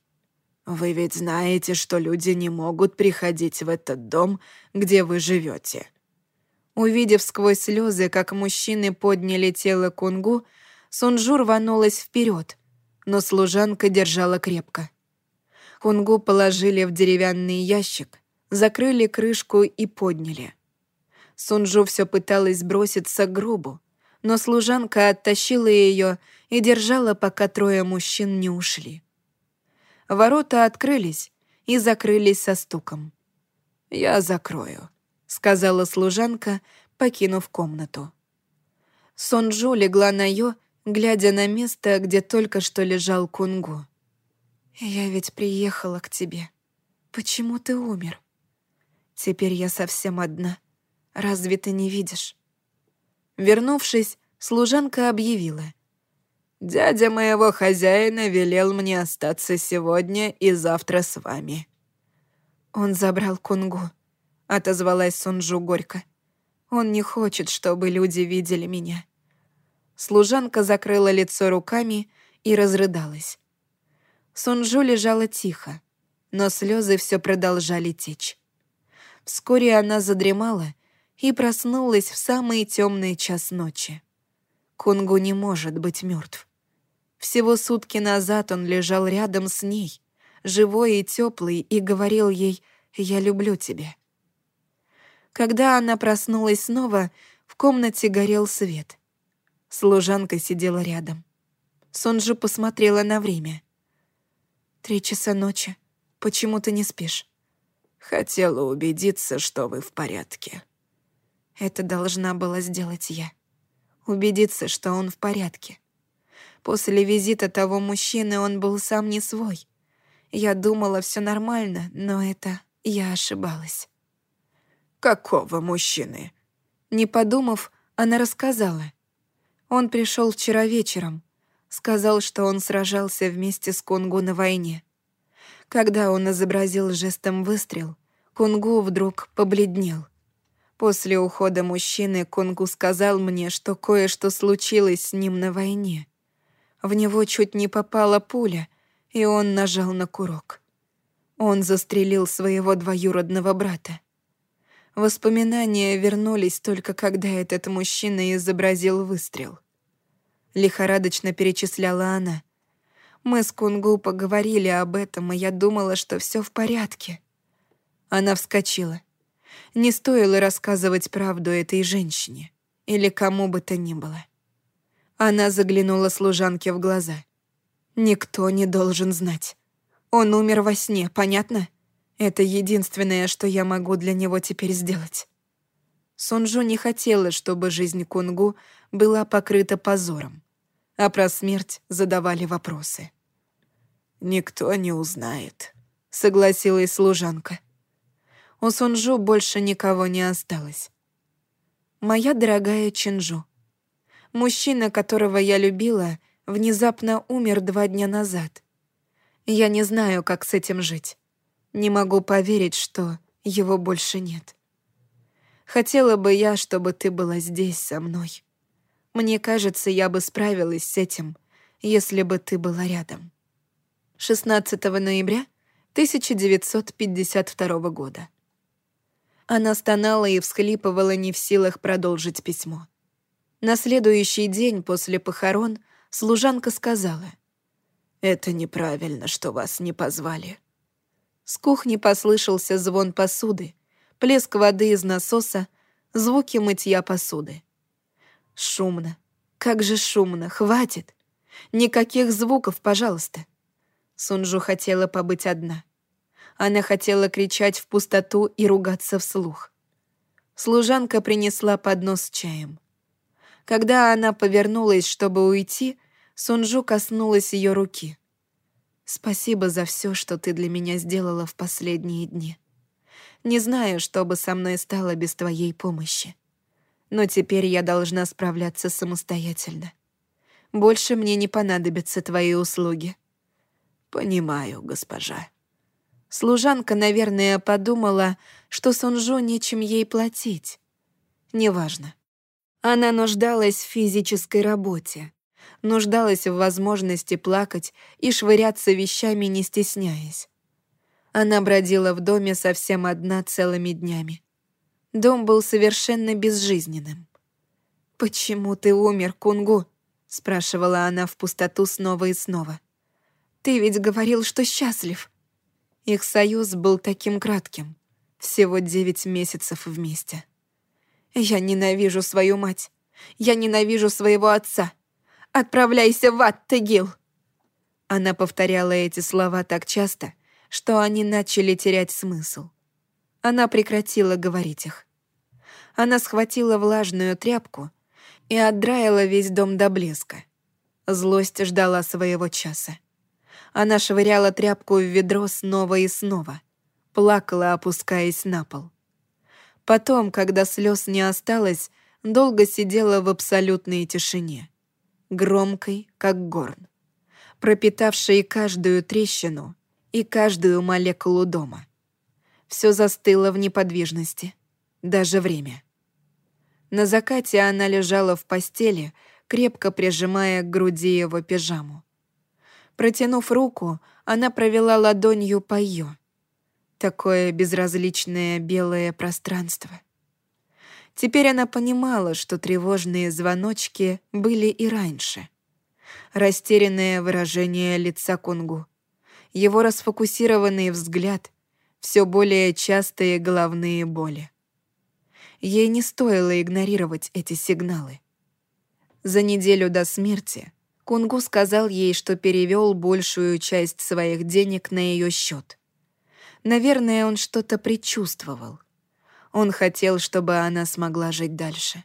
«Вы ведь знаете, что люди не могут приходить в этот дом, где вы живете». Увидев сквозь слезы, как мужчины подняли тело Кунгу, Сунжу рванулась вперед, но служанка держала крепко. Кунгу положили в деревянный ящик, закрыли крышку и подняли. Сунжу все пыталась броситься к гробу, но служанка оттащила ее и держала, пока трое мужчин не ушли. Ворота открылись, и закрылись со стуком. «Я закрою», — сказала служанка, покинув комнату. Сонджу легла на Йо, глядя на место, где только что лежал Кунгу. «Я ведь приехала к тебе. Почему ты умер? Теперь я совсем одна. Разве ты не видишь?» Вернувшись, служанка объявила. «Дядя моего хозяина велел мне остаться сегодня и завтра с вами». «Он забрал Кунгу», — отозвалась Сунжу горько. «Он не хочет, чтобы люди видели меня». Служанка закрыла лицо руками и разрыдалась. Сунжу лежала тихо, но слезы все продолжали течь. Вскоре она задремала и проснулась в самый темный час ночи. Кунгу не может быть мертв. Всего сутки назад он лежал рядом с ней, живой и теплый, и говорил ей «Я люблю тебя». Когда она проснулась снова, в комнате горел свет. Служанка сидела рядом. Сонджу посмотрела на время. «Три часа ночи. Почему ты не спишь?» «Хотела убедиться, что вы в порядке». Это должна была сделать я. Убедиться, что он в порядке. После визита того мужчины он был сам не свой. Я думала, все нормально, но это я ошибалась. «Какого мужчины?» Не подумав, она рассказала. Он пришел вчера вечером. Сказал, что он сражался вместе с Кунгу на войне. Когда он изобразил жестом выстрел, Кунгу вдруг побледнел. После ухода мужчины Кунгу сказал мне, что кое-что случилось с ним на войне. В него чуть не попала пуля, и он нажал на курок. Он застрелил своего двоюродного брата. Воспоминания вернулись только когда этот мужчина изобразил выстрел. Лихорадочно перечисляла она. Мы с Кунгу поговорили об этом, и я думала, что все в порядке. Она вскочила. Не стоило рассказывать правду этой женщине или кому бы то ни было. Она заглянула служанке в глаза. «Никто не должен знать. Он умер во сне, понятно? Это единственное, что я могу для него теперь сделать». Сунжу не хотела, чтобы жизнь Кунгу была покрыта позором, а про смерть задавали вопросы. «Никто не узнает», — согласилась служанка. У Сунжу больше никого не осталось. «Моя дорогая Чинжу», Мужчина, которого я любила, внезапно умер два дня назад. Я не знаю, как с этим жить. Не могу поверить, что его больше нет. Хотела бы я, чтобы ты была здесь со мной. Мне кажется, я бы справилась с этим, если бы ты была рядом. 16 ноября 1952 года. Она стонала и всхлипывала не в силах продолжить письмо. На следующий день после похорон служанка сказала, «Это неправильно, что вас не позвали». С кухни послышался звон посуды, плеск воды из насоса, звуки мытья посуды. Шумно. Как же шумно. Хватит. Никаких звуков, пожалуйста. Сунжу хотела побыть одна. Она хотела кричать в пустоту и ругаться вслух. Служанка принесла поднос с чаем. Когда она повернулась, чтобы уйти, Сунжу коснулась ее руки. «Спасибо за все, что ты для меня сделала в последние дни. Не знаю, что бы со мной стало без твоей помощи. Но теперь я должна справляться самостоятельно. Больше мне не понадобятся твои услуги». «Понимаю, госпожа». Служанка, наверное, подумала, что Сунжу нечем ей платить. Неважно. Она нуждалась в физической работе, нуждалась в возможности плакать и швыряться вещами, не стесняясь. Она бродила в доме совсем одна целыми днями. Дом был совершенно безжизненным. «Почему ты умер, Кунгу?» — спрашивала она в пустоту снова и снова. «Ты ведь говорил, что счастлив». Их союз был таким кратким. Всего девять месяцев вместе. Я ненавижу свою мать. Я ненавижу своего отца. Отправляйся в ад, Тегил!» Она повторяла эти слова так часто, что они начали терять смысл. Она прекратила говорить их. Она схватила влажную тряпку и отдраила весь дом до блеска. Злость ждала своего часа. Она швыряла тряпку в ведро снова и снова, плакала, опускаясь на пол. Потом, когда слез не осталось, долго сидела в абсолютной тишине, громкой, как горн, пропитавшей каждую трещину и каждую молекулу дома. Все застыло в неподвижности, даже время. На закате она лежала в постели, крепко прижимая к груди его пижаму. Протянув руку, она провела ладонью по ее. Такое безразличное белое пространство. Теперь она понимала, что тревожные звоночки были и раньше. Растерянное выражение лица Кунгу, его расфокусированный взгляд, все более частые головные боли. Ей не стоило игнорировать эти сигналы. За неделю до смерти Кунгу сказал ей, что перевел большую часть своих денег на ее счет. Наверное, он что-то предчувствовал. Он хотел, чтобы она смогла жить дальше.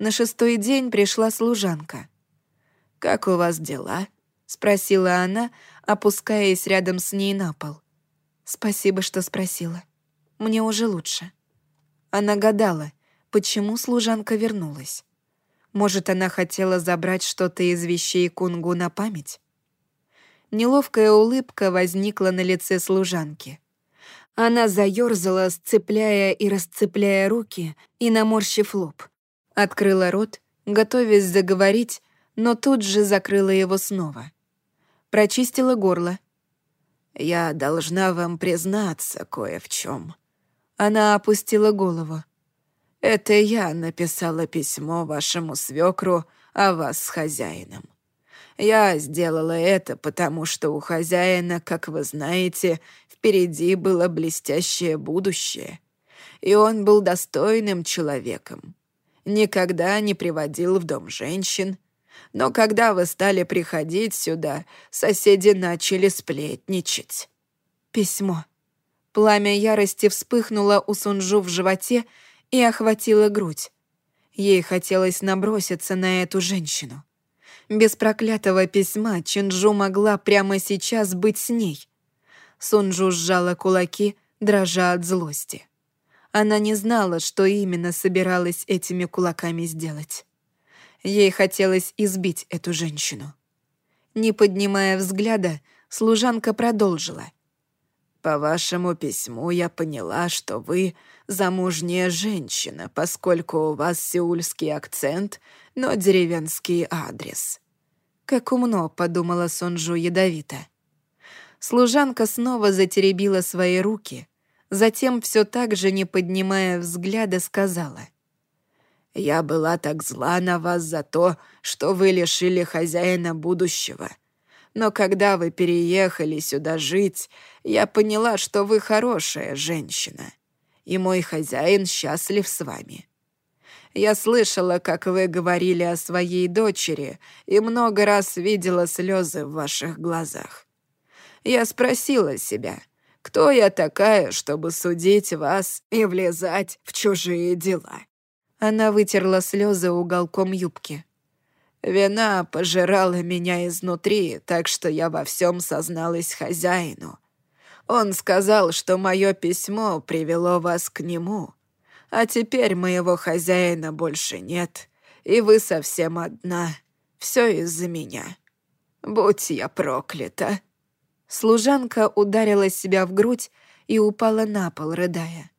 На шестой день пришла служанка. «Как у вас дела?» — спросила она, опускаясь рядом с ней на пол. «Спасибо, что спросила. Мне уже лучше». Она гадала, почему служанка вернулась. Может, она хотела забрать что-то из вещей Кунгу на память? Неловкая улыбка возникла на лице служанки. Она заёрзала, сцепляя и расцепляя руки и наморщив лоб. Открыла рот, готовясь заговорить, но тут же закрыла его снова. Прочистила горло. «Я должна вам признаться кое в чем. Она опустила голову. «Это я написала письмо вашему свекру о вас с хозяином. Я сделала это, потому что у хозяина, как вы знаете, впереди было блестящее будущее. И он был достойным человеком. Никогда не приводил в дом женщин. Но когда вы стали приходить сюда, соседи начали сплетничать. Письмо. Пламя ярости вспыхнуло у Сунжу в животе и охватило грудь. Ей хотелось наброситься на эту женщину. Без проклятого письма Чинджу могла прямо сейчас быть с ней. Сунжу сжала кулаки, дрожа от злости. Она не знала, что именно собиралась этими кулаками сделать. Ей хотелось избить эту женщину. Не поднимая взгляда, служанка продолжила. «По вашему письму я поняла, что вы замужняя женщина, поскольку у вас сеульский акцент, но деревенский адрес». «Как умно», — подумала Сонджу ядовито. Служанка снова затеребила свои руки, затем все так же, не поднимая взгляда, сказала. «Я была так зла на вас за то, что вы лишили хозяина будущего. Но когда вы переехали сюда жить, я поняла, что вы хорошая женщина, и мой хозяин счастлив с вами. Я слышала, как вы говорили о своей дочери, и много раз видела слезы в ваших глазах. Я спросила себя, кто я такая, чтобы судить вас и влезать в чужие дела?» Она вытерла слезы уголком юбки. Вина пожирала меня изнутри, так что я во всем созналась хозяину. Он сказал, что мое письмо привело вас к нему, а теперь моего хозяина больше нет, и вы совсем одна. Все из-за меня. Будь я проклята». Служанка ударила себя в грудь и упала на пол, рыдая.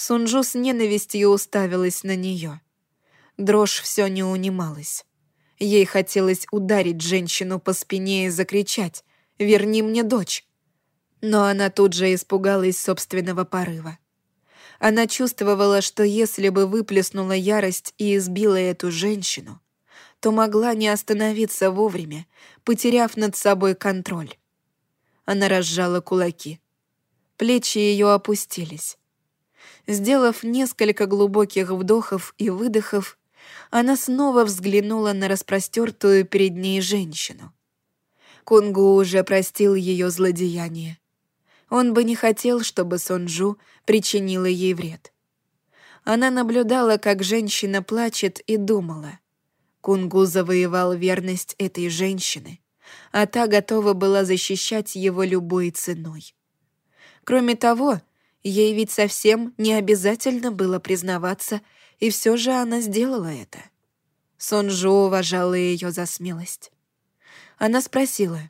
Сунжу с ненавистью уставилась на нее. Дрожь все не унималась. Ей хотелось ударить женщину по спине и закричать «Верни мне дочь!». Но она тут же испугалась собственного порыва. Она чувствовала, что если бы выплеснула ярость и избила эту женщину, то могла не остановиться вовремя, потеряв над собой контроль. Она разжала кулаки. Плечи ее опустились. Сделав несколько глубоких вдохов и выдохов, она снова взглянула на распростертую перед ней женщину. Кунгу уже простил ее злодеяние. Он бы не хотел, чтобы Сонджу причинила ей вред. Она наблюдала, как женщина плачет, и думала. Кунгу завоевал верность этой женщины, а та готова была защищать его любой ценой. Кроме того, ей ведь совсем не обязательно было признаваться, и все же она сделала это. Сонджу уважала ее за смелость. Она спросила,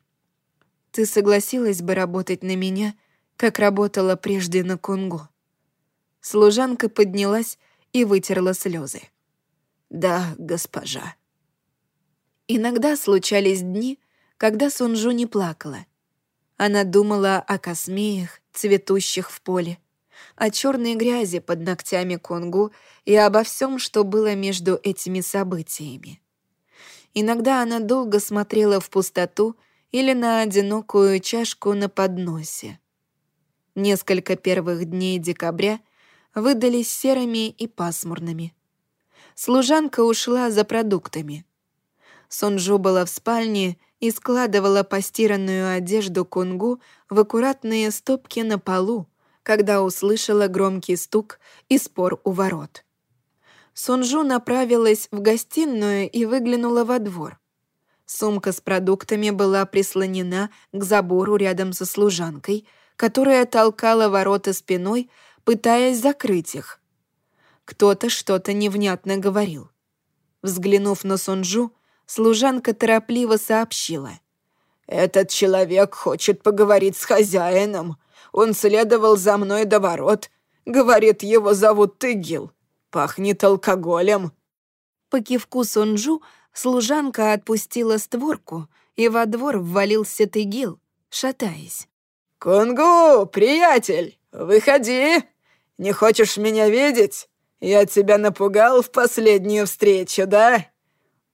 «Ты согласилась бы работать на меня, как работала прежде на Кунгу?» Служанка поднялась и вытерла слезы. «Да, госпожа». Иногда случались дни, когда Сунжу не плакала. Она думала о космеях, цветущих в поле, о черной грязи под ногтями Конгу и обо всем, что было между этими событиями. Иногда она долго смотрела в пустоту или на одинокую чашку на подносе. Несколько первых дней декабря выдались серыми и пасмурными. Служанка ушла за продуктами. Сонджу была в спальне и складывала постиранную одежду кунгу в аккуратные стопки на полу, когда услышала громкий стук и спор у ворот. Сонджу направилась в гостиную и выглянула во двор. Сумка с продуктами была прислонена к забору рядом со служанкой, которая толкала ворота спиной, пытаясь закрыть их. Кто-то что-то невнятно говорил. Взглянув на Сонджу, служанка торопливо сообщила. «Этот человек хочет поговорить с хозяином. Он следовал за мной до ворот. Говорит, его зовут Тыгил. Пахнет алкоголем». По кивку Сонджу служанка отпустила створку, и во двор ввалился Тыгил, шатаясь. «Кунгу, приятель, выходи!» Не хочешь меня видеть? Я тебя напугал в последнюю встречу, да?»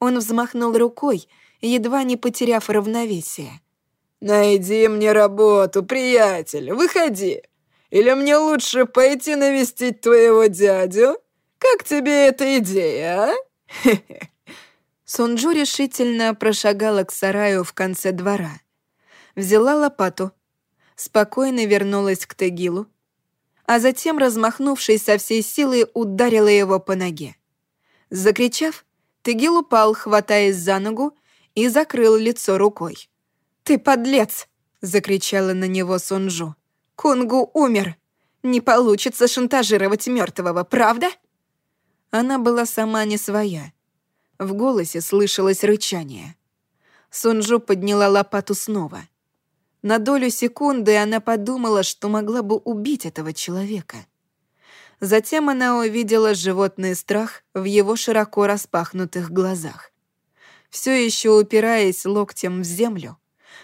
Он взмахнул рукой, едва не потеряв равновесие. «Найди мне работу, приятель, выходи. Или мне лучше пойти навестить твоего дядю? Как тебе эта идея, а?» Сунджу решительно прошагала к сараю в конце двора. Взяла лопату, спокойно вернулась к Тегилу, а затем, размахнувшись со всей силы, ударила его по ноге. Закричав, Тегил упал, хватаясь за ногу, и закрыл лицо рукой. «Ты подлец!» — закричала на него Сунжу. «Кунгу умер! Не получится шантажировать мертвого, правда?» Она была сама не своя. В голосе слышалось рычание. Сунжу подняла лопату снова — на долю секунды она подумала, что могла бы убить этого человека. Затем она увидела животный страх в его широко распахнутых глазах. Все еще упираясь локтем в землю,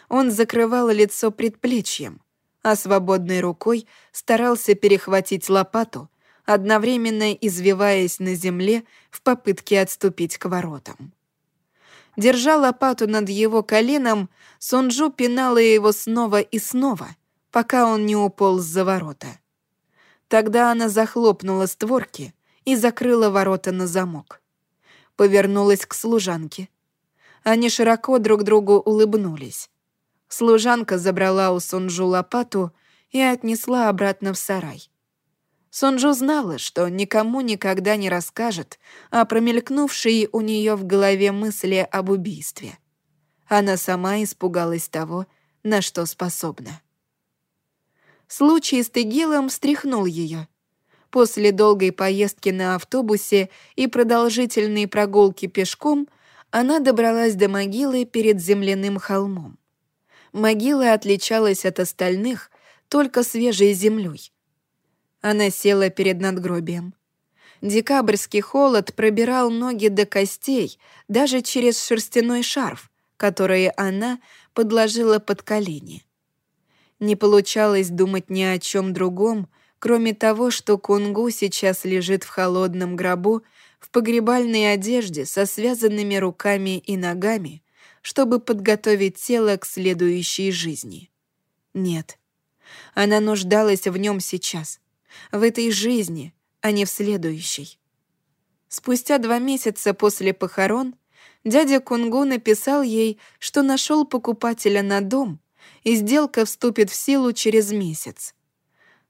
он закрывал лицо предплечьем, а свободной рукой старался перехватить лопату, одновременно извиваясь на земле в попытке отступить к воротам. Держа лопату над его коленом, Сонджу пинала его снова и снова, пока он не уполз за ворота. Тогда она захлопнула створки и закрыла ворота на замок. Повернулась к служанке. Они широко друг другу улыбнулись. Служанка забрала у Сонджу лопату и отнесла обратно в сарай. Сонджу знала, что никому никогда не расскажет о промелькнувшей у нее в голове мысли об убийстве. Она сама испугалась того, на что способна. Случай с Тегилом встряхнул ее. После долгой поездки на автобусе и продолжительной прогулки пешком она добралась до могилы перед земляным холмом. Могила отличалась от остальных только свежей землей — она села перед надгробием. Декабрьский холод пробирал ноги до костей, даже через шерстяной шарф, который она подложила под колени. Не получалось думать ни о чем другом, кроме того, что Кунгу сейчас лежит в холодном гробу в погребальной одежде со связанными руками и ногами, чтобы подготовить тело к следующей жизни. Нет, она нуждалась в нем сейчас — в этой жизни, а не в следующей. Спустя два месяца после похорон дядя Кунгу написал ей, что нашел покупателя на дом, и сделка вступит в силу через месяц.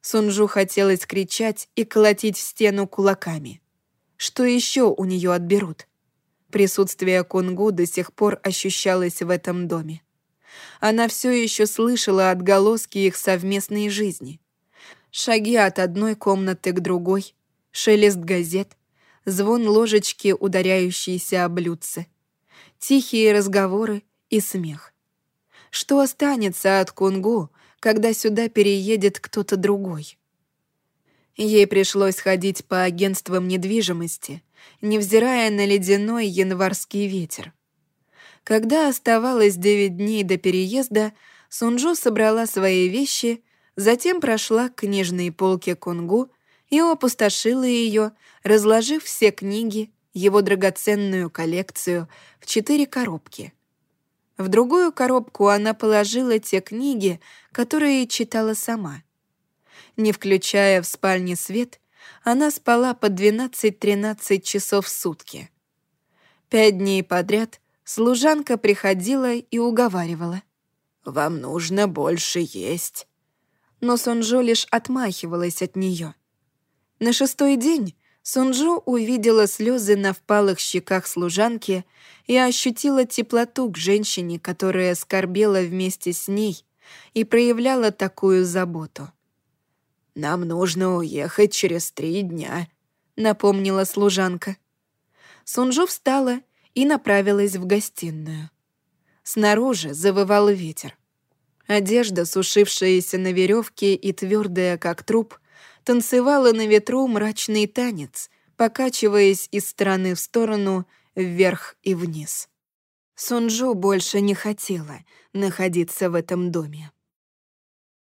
Сунжу хотелось кричать и колотить в стену кулаками. Что еще у нее отберут? Присутствие Кунгу до сих пор ощущалось в этом доме. Она все еще слышала отголоски их совместной жизни. Шаги от одной комнаты к другой, шелест газет, звон ложечки, ударяющейся о блюдце, тихие разговоры и смех. Что останется от Кунгу, когда сюда переедет кто-то другой? Ей пришлось ходить по агентствам недвижимости, невзирая на ледяной январский ветер. Когда оставалось девять дней до переезда, Сунжо собрала свои вещи, затем прошла к книжной полке Кунгу и опустошила ее, разложив все книги, его драгоценную коллекцию, в четыре коробки. В другую коробку она положила те книги, которые читала сама. Не включая в спальне свет, она спала по 12-13 часов в сутки. Пять дней подряд служанка приходила и уговаривала. «Вам нужно больше есть». Но Сунжо лишь отмахивалась от нее. На шестой день Сунжо увидела слезы на впалых щеках служанки и ощутила теплоту к женщине, которая скорбела вместе с ней и проявляла такую заботу. «Нам нужно уехать через три дня», — напомнила служанка. Сунжо встала и направилась в гостиную. Снаружи завывал ветер. Одежда, сушившаяся на веревке и твердая, как труп, танцевала на ветру мрачный танец, покачиваясь из стороны в сторону, вверх и вниз. Сунжу больше не хотела находиться в этом доме.